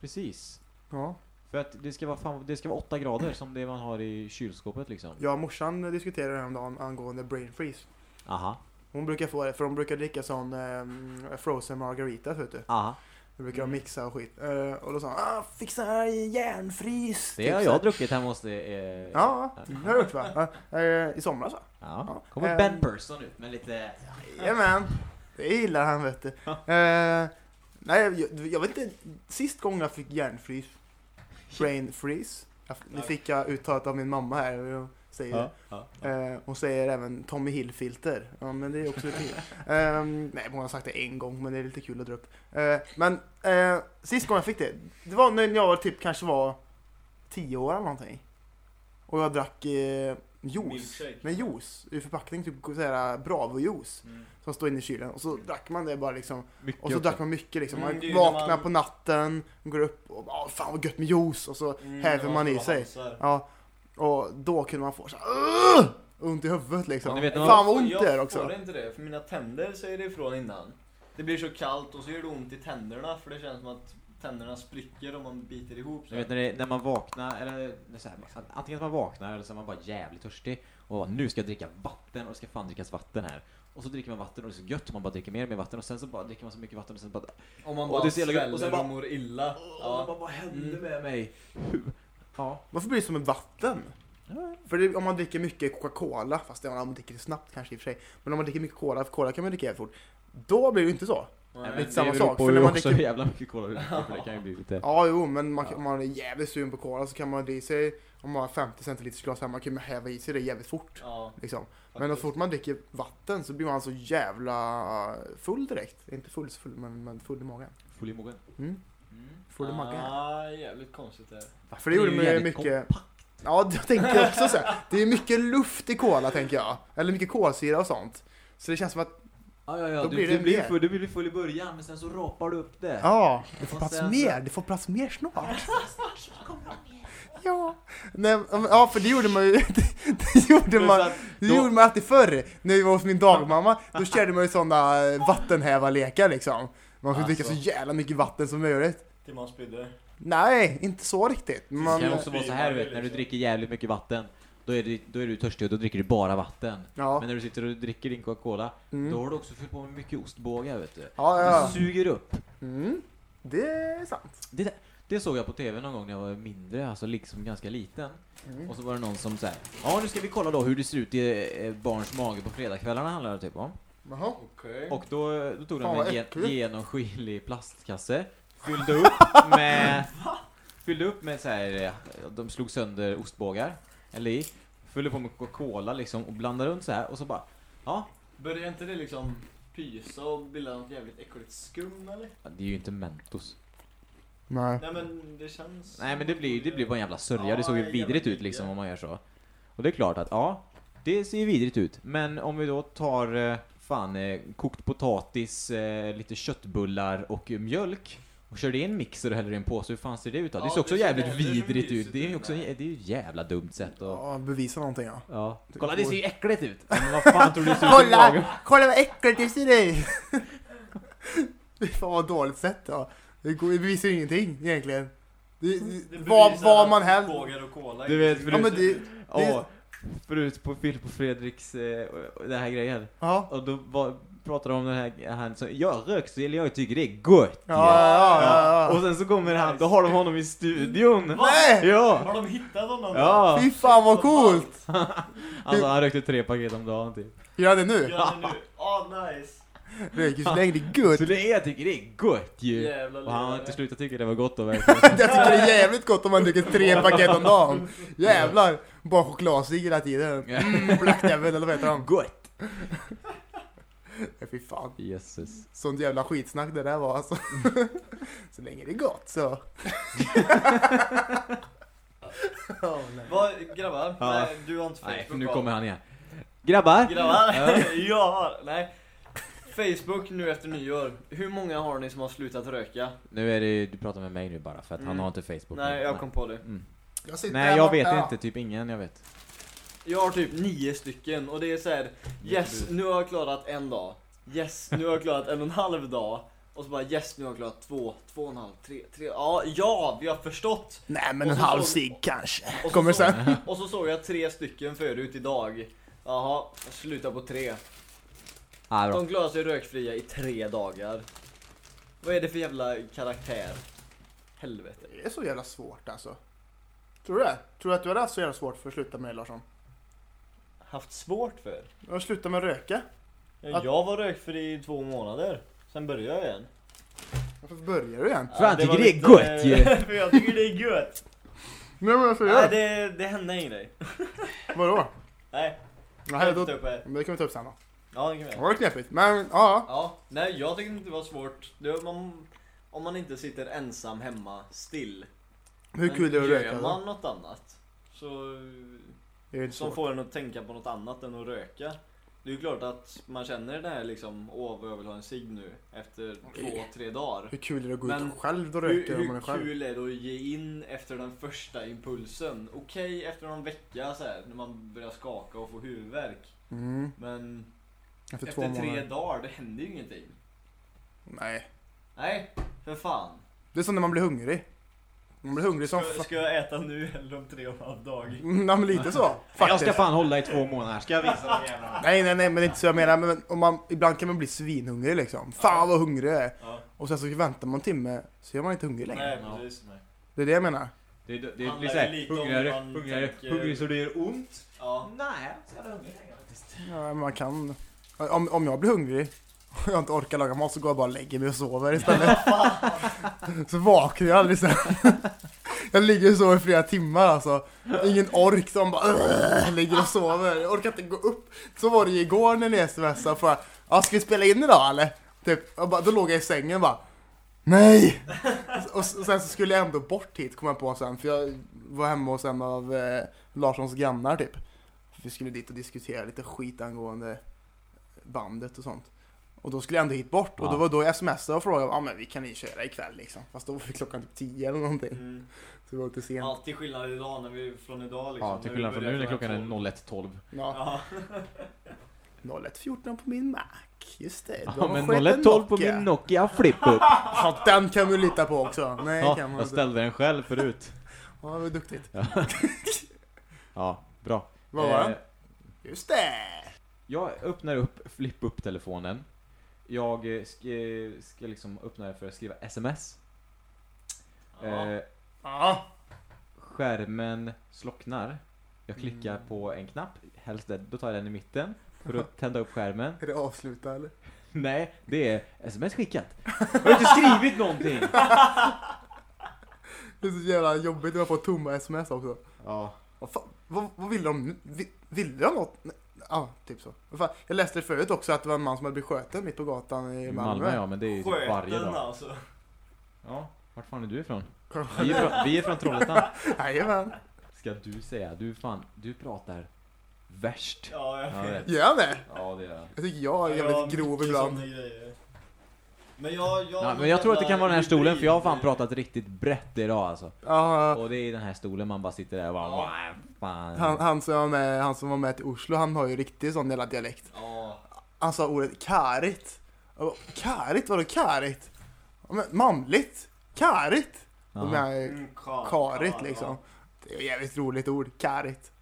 Precis. Ja. För att det ska vara, fan, det ska vara 8 grader som det man har i kylskåpet liksom. Jag och morsan diskuterade häromdagen angående brain freeze. Aha. Hon brukar få det, för de brukar dricka sån eh, frozen margarita vet du. Aha. Då brukar de mixa och skit. Eh, och då sa han, ah, fixa här järnfrys. Det typ har så här. jag druckit hemma hos dig. Eh, Ja, det har du gjort va? Ja, eh, I somras va? ja. Ja. Kommer Eh, Ben Person ut med lite... Jajamän, det gillar han vet du. Eh, nej, jag, jag vet inte, sist gången jag fick järnfrys, brain freeze, jag, det fick jag uttalat av min mamma här. och Säger, Ja, ja, ja. Eh, hon säger även Tommy Hill-filter. Ja, men det är också lite. *laughs* Ehm, nej, hon har sagt det en gång, men det är lite kul att dra upp. Eh, men eh, sist gången jag fick det, det var när jag var typ kanske var 10 år eller någonting. Och jag drack eh, juice. Nej, juice ur förpackning, typ såhär Bravo-juice. Mm. Som står inne i kylen. Och så drack man det bara liksom. Mycket Och så drack man mycket liksom. Mm, Man när vaknar man- på natten, går upp och bara, "Åh, fan vad gött med juice. Och så Mm, häver man i sig. Ja, och då kunde man få så här, "Ugh!" ont i huvudet liksom. Ja, ni vet Fan vad ont det är Jag också. får inte det, för mina tänder säger det ifrån innan. Det blir så kallt och så gör det ont i tänderna för det känns som att tänderna spricker om man biter ihop. Så. Du vet när, det, när man vaknar, eller så här, antingen att man vaknar eller så är man bara jävligt törstig och bara, nu ska jag dricka vatten och det ska fan drickas vatten här. Och så dricker man vatten och det är så gött och man bara dricker mer och mer vatten och sen så bara dricker man så mycket vatten och sen bara Om man Och bara det är så jävla gött. sväller Och sen och, bara- mår illa. Ja. Ja. Vad, vad hände Mm. med mig? Ja. Varför blir det som ett vatten? Ja. För det, om man dricker mycket Coca-Cola, fast det, om man dricker det snabbt kanske i och för sig. Men om man dricker mycket Cola, för Cola kan man dricka jävligt fort. Då blir det ju inte så. Nej, lite samma det sak, för när man dricker- jävla mycket cola *laughs* det kan ju bli lite... Ja, jo, men man, om man är jävligt sugen på Cola så kan man ha det i sig, om man har 50 centiliters glas hemma, kan man häva i sig det jävligt fort. Ja, Liksom. Men så fort man dricker vatten så blir man så jävla full direkt. Inte full, full men, men full i magen. Full i magen. Mm. Mm. Full i magen. Ah, jävligt konstigt det här. För det gjorde ju mig mycket... kompakt. Ja, jag tänker också så här. Det är mycket luft i cola tänker jag. Eller mycket kolsyra och sånt. Så det känns som att, Ja, ja, ja. Då Du, blir du, det blir mer. full, du blir full i början men sen så rapar du upp det. ja, det får Och plats sen mer. Det får plats mer snart. Ja, Nej, ja för det gjorde man ju, *laughs* det, det gjorde Plus man, att- det då- gjorde man alltid förr. När vi var hos min dagmamma, då *laughs* körde man ju sådana vattenhävarlekar liksom. Man skulle dricka så Alltså. jävla mycket vatten som möjligt. Till man spydde. Nej, inte så riktigt. Det Man, kan också vara så här, du vet, när du dricker jävligt mycket vatten, då är, du, då är du törstig och då dricker du bara vatten. ja. Men när du sitter och dricker din Coca-Cola, Mm. då har du också fyllt på med mycket ostbågar, vet du. Ja, Det ja. suger upp. Mm. Det är sant. Det, det såg jag på TV någon gång när jag var mindre, alltså liksom ganska liten. Mm. Och så var det någon som sa ja nu ska vi kolla då hur det ser ut i eh, barns mage på fredagskvällarna handlar det typ om. Jaha. Okej. Och då, då tog de Fan, en gen- genomskinlig plastkasse, fyllde upp med, *laughs* fyllde upp med så här, eh, de slog sönder ostbågar, eller i, fyllde på med Coca-Cola liksom och blandade runt så här och så bara, ja, Börjar inte det liksom pysa och bilda något jävligt äckligt skum eller? det är ju inte Mentos. Nej. Nej men det känns... Nej men det blir, det blir bara en jävla sörja, det såg ju Ja, vidrigt ut liksom om man gör så. Och det är klart att, ja, det ser ju vidrigt ut. Men om vi då tar, eh, fan, eh, kokt potatis, eh, lite köttbullar och mjölk och kör det i en mixer och häller i en påse, hur fan ser det ut då? det Ja, ser också det ser jävligt vidrigt ut. Det är ju också, det är ju jävla dumt sätt att... Ja, bevisa någonting ja. Ja. Det Kolla det ser ju äckligt ut! Men vad fan tror du det ser ut? Kolla! Kolla vad äckligt det ser ut! *laughs* Fy fan vad dåligt sätt ja. Det det bevisar ju ingenting egentligen. Det, Det det, vad, vad man och cola Du vet, för Ja men det... Ja, förut på Filip och Fredriks, eh, det här grejen. Ja. Och då var, pratade de om den här, han som, jag eller jag tycker det är gott. Ja, ja, ja, ja. Och sen så kommer han, då har de honom i studion. Nej! Ja! Har de hittat honom? Ja! Fy fan vad coolt! *laughs* Alltså han rökte tre paket om dagen typ. Gör det nu? Gör det nu. Ah nice. Röker så länge det är gott. Så det är, jag tycker det är gott ju. Jävla Och han har inte slutat tycka det var gott då verkligen. *laughs* Jag tycker det är jävligt gott om man dricker tre paket om dagen. Jävlar! Bara chokladcigg hela tiden. Mm, Black Devil eller vad heter de? Gott! *laughs* Ja, Fy fan. Jesus. Sånt jävla skitsnack det där var alltså. *laughs* Så länge det är gott så. *laughs* oh, nej. Vad, grabbar? Ja. Nej, du har inte Facebook Nej, nu kommer han igen. Grabbar! Grabbar? jag har, nej. Facebook nu efter nyår. Hur många har ni som har slutat röka? Nu är det, du pratar med mig nu bara för att han Mm. har inte Facebook. Nej, jag kom på det. Mm. Jag Nej jag borta. vet inte, typ ingen jag vet. Jag har typ nio stycken och det är så här. yes, nu har jag klarat en dag. Yes, nu har jag klarat en och en halv dag. Och så bara yes, nu har jag klarat två, två och en halv, tre, tre. Ja, ja, vi har förstått. Nej men en så halv cigg kanske. Och så Kommer såg- sen. *laughs* Och så såg jag tre stycken förut idag. Jaha, jag slutar på tre. Ah, bra. De klarar sig rökfria i tre dagar. Vad är det för jävla karaktär? Helvete. Det är så jävla svårt alltså. Tror du det? Tror du att du hade haft så jävla svårt för att sluta med det Larsson? Haft svårt för? Att sluta med att röka? Ja, Att- Jag var rökfri i två månader. Sen började jag igen. Varför börjar du igen? För han tycker var det är gött ju. *laughs* för jag tycker det är gött. Nej men varför Nej, det, det hände ingen grej. *laughs* Vadå? Nej, Nej, jag då, men det kan vi ta upp sen då. Ja, det kan vi Det göra. var knepigt. Men ja, Ja, nej jag tyckte inte det var svårt. Det var man, om man inte sitter ensam hemma still. hur Men kul är det att Gör röka då? man något annat så Det som svårt. får en att tänka på något annat än att röka. Det är ju klart att man känner det här liksom, åh vad jag vill ha en cigg nu efter två, tre dagar. Hur kul är det att gå Men ut själv Hur, röka om man är hur själv? kul är det att ge in efter den första impulsen? Okej efter någon vecka så här, när man börjar skaka och få huvudvärk. Mm, Men efter, efter tre månader. dagar, det händer ju ingenting. Nej. Nej, för fan. Det är som när man blir hungrig. Man blir hungrig som Ska, fan. ska jag äta nu eller om tre och en halv dag? Mm, Nej men lite så. Jag Faktiskt. ska fan hålla i två månader, ska jag visa dem jävlarna. Nej nej nej men det är inte så jag menar. Men om man, ibland kan man bli svinhungrig liksom. Fan vad hungrig jag är. Ja. Och sen så väntar man en timme så är man inte hungrig längre. Nej, precis. Nej. Det är det jag menar. Det, det, det Handlar blir ju såhär, lite om hungrigare, hur man hungrigare, tänker. hungrig så det gör ont. Ja. Nej, jag är inte så jävla hungrig längre faktiskt. Ja, men man kan. Om, om jag blir hungrig och jag inte orkar laga mat så går jag bara och lägger mig och sover istället. *laughs* så vaknar jag aldrig sen. *laughs* Jag ligger och sover i flera timmar alltså. Ingen ork som bara "Ugh", ligger och sover. Jag orkar inte gå upp. Så var det ju igår när ni smsade och frågade ja, ska vi spela in idag eller? Typ, bara, då låg jag i sängen och bara Nej! Och och sen så skulle jag ändå bort hit kom jag på sen för jag var hemma hos en av eh, Larssons grannar typ. Vi skulle dit och diskutera lite skit angående eh, bandet och sånt. Och då skulle jag ändå hit bort och Ja. då var då jag smsade och frågade ja men vi kan ju köra ikväll liksom. Fast då var vi klockan typ 10 eller någonting. Mm. Så det var lite sent. Ja, till skillnad idag när vi, från idag liksom. Ja, till skillnad från nu när klockan är tolv. 01.12. Ja. Ja. 01.14 på min Mac. Just det. Ja, men skett en 01.12 på min Nokia Flip-Up. *laughs* Ja, den kan du lita på också. Nej, Ja, kan man jag ställde den själv förut. *laughs* Ja, det var duktigt. *laughs* Ja, bra. Vad var Eh, den? Just det! Jag öppnar upp flip-up-telefonen. Jag eh, ska, ska liksom öppna för att skriva sms. Ja. Eh, Ja. skärmen slocknar. Jag klickar Mm. på en knapp, helst den, då tar jag den i mitten för att *laughs* tända upp skärmen. Är det avslutat eller? *laughs* Nej, det är sms skickat. Jag har inte skrivit någonting! *laughs* Det är så jävla jobbigt att få tomma sms också. Ja. Vad, fan, vad, vad vill de? Vill, vill de något? Ja, typ så. Fan, Jag läste förut också att det var en man som hade blivit skjuten mitt på gatan i I Malmö. Malmö ja, men det är ju typ varje Sköten dag. alltså. Ja, vart fan är du ifrån? Vi är från, vi är från Trollhättan. *laughs* Jajamän. Ska du säga, du fan, du pratar värst. Ja, jag Ja, vet. Gör han det? Ja, det gör jag. Jag tycker jag är jävligt grov ibland. Men jag, jag Ja, men jag tror att det kan vara den här stolen, för jag har fan pratat riktigt brett idag alltså. Ja, Och det är den här stolen man bara sitter där och bara Ja. "Wow, fan. han, han, som var med, han som var med till Oslo, han har ju riktigt sån jävla dialekt. Ja, Han sa ordet. Jag bara, Kärigt? Vadå? Ja, men Manligt? Då Jaha. menar jag mm, ka- karigt ka- liksom. Det är ett jävligt roligt ord, kärigt.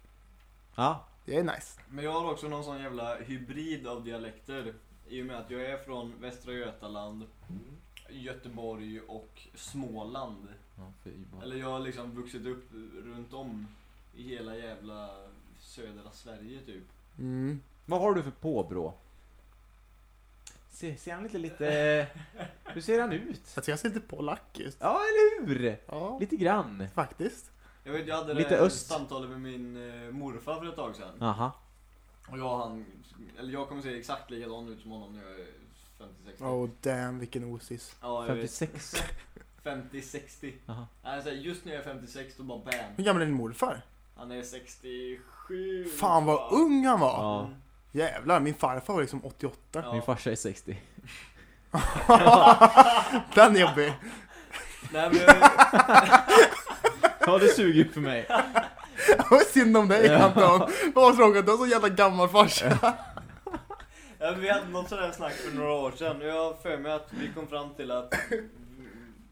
Ja, Det är nice. Men jag har också någon sån jävla hybrid av dialekter. I och med att jag är från Västra Götaland, Göteborg och Småland. ja. Eller jag har liksom vuxit upp runt om i hela jävla södra Sverige typ. Mm. Vad har du för påbrå? Se, ser han lite lite... Hur ser han ut? Jag tycker jag ser lite polack ut. Ja, eller hur? Ja, Lite grann. faktiskt. Jag vet, jag hade Lite det öst. samtalet med min eh, morfar för ett tag sedan. Aha. Och jag han, eller jag kommer se exakt likadan ut som honom när jag är 56. Oh damn vilken osis. Ja, jag vet. 56. 50-60. Aha. Alltså, just när jag är 56 då bara bam. Hur gammal är din morfar? Han är 67. Fan vad ung han var! Ja. Mm. Jävlar, min farfar var liksom 88. Ja. Min farsa är 60. *laughs* Den är jobbig. Nej men *laughs* Ja, det suger för mig. *laughs* *laughs* Vad synd om dig. Anton. Vad tråkigt, du har så jävla gammal farsa. *laughs* ja, vi hade något sådär snack för några år sedan och jag har för mig att vi kom fram till att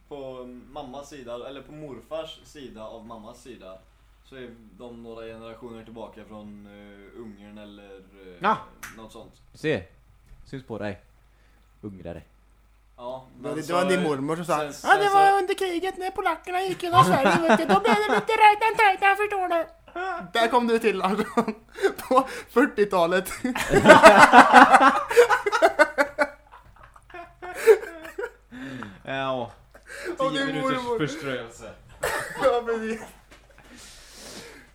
på mammas sida, eller på morfars sida av mammas sida så är de några generationer tillbaka från uh, Ungern eller uh, Ja. något sånt. Se. Syns på dig. Ungrare. Ja, Det, men det så- var din mormor som sa sen- Ja sen det så- var under kriget när polackerna gick genom Sverige vet du. Då blev det lite rajtan tajtan förstår du. Där kom du till alltså. *laughs* På 40-talet. *laughs* Ja. Och din mormor. förströelse. *laughs* Ja precis.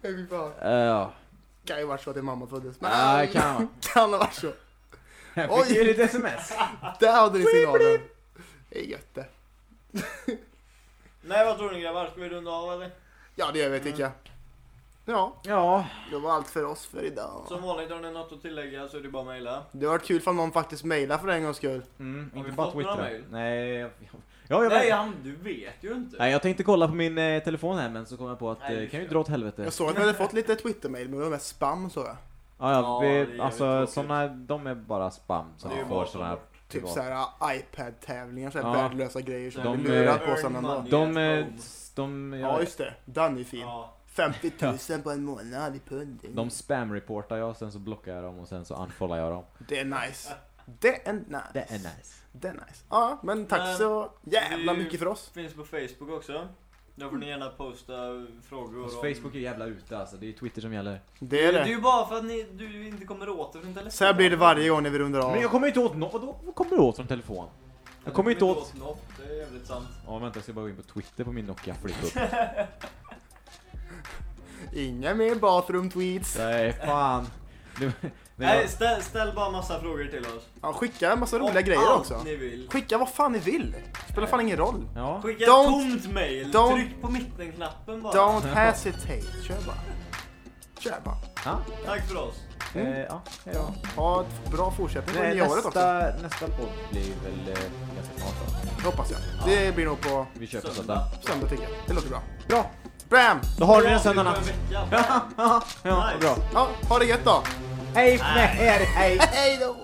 Nej, fy fan. Ja. Kan ju varit så att din mamma föddes. Men Ja, det kan kan ha varit så. Jag fick ju lite sms. *laughs* Där hade ni signalen. Det är gött det. Nej vad tror ni grabbar? Ska vi runda av eller? Ja det gör vi tycker jag. Ja, Ja. det var allt för oss för idag. Som vanligt har ni något att tillägga så är det bara att mejla. Det har varit kul om någon faktiskt mejlar för en gångs skull. Mm, Har inte vi bara fått några Twitter. mail? Nej. jag- Ja, jag, Nej han, du vet ju inte. Nej, jag tänkte kolla på min eh, telefon här men så kom jag på att Nej, det det kan ju dra åt helvete. Jag såg att vi hade fått lite Twitter-mail men det var mest spam så jag. Ja, ja, Ja, det är vi, jävligt alltså såna, de är bara spam som bara får såna här. Typ såhär uh, iPad-tävlingar, såhär Ja. värdelösa grejer som De, de, blir lurad eh, på sen ändå. De, home. de, Ja ja, just det, den är fin. Ja. 50 000 på en månad i pund. de spam-reportar jag, sen så blockar jag dem och sen så unfollar jag dem. Det är nice. Det är nice. Det är nice. Det är nice. Ja, men tack Men så jävla mycket för oss. Finns på Facebook också. Där får ni gärna posta frågor Alltså, om... Facebook är jävla ute alltså, det är Twitter som gäller. Det är Det är det. ju bara för att ni, du inte kommer åt det från telefon. Så här blir det varje gång när vi rundar av. Men jag kommer inte åt något, vadå? Vad kommer du åt från telefon? Jag kommer inte åt... något, det är jävligt sant. Ja vänta, jag ska bara gå in på Twitter på min Nokia Flip-Up. *laughs* Inga mer bathroom tweets. Nej, fan. Nej, ställ, ställ bara massa frågor till oss. Ja, skicka en massa roliga Om grejer allt också. ni vill. Skicka vad fan ni vill. Spelar fan ingen roll. ja. Skicka Don't- ett tomt mail. don't- Tryck på mittenknappen bara. Don't hesitate. Kör bara. Kör bara. ja. Tack för oss. Eh, ja, hej då. Ha ett bra fortsättning på Nej, nya året också. nästa, nästa podd blir väl eh, ganska snart då. Det hoppas jag. Det blir nog på Vi kör på Söndag. söndag. söndag tycker jag. Det låter bra. Bra! Bam! Då har du den vecka. Ja, ja, ja, Nice. bra. Ja, ha det gött då. Hej med er, hej! Hej då!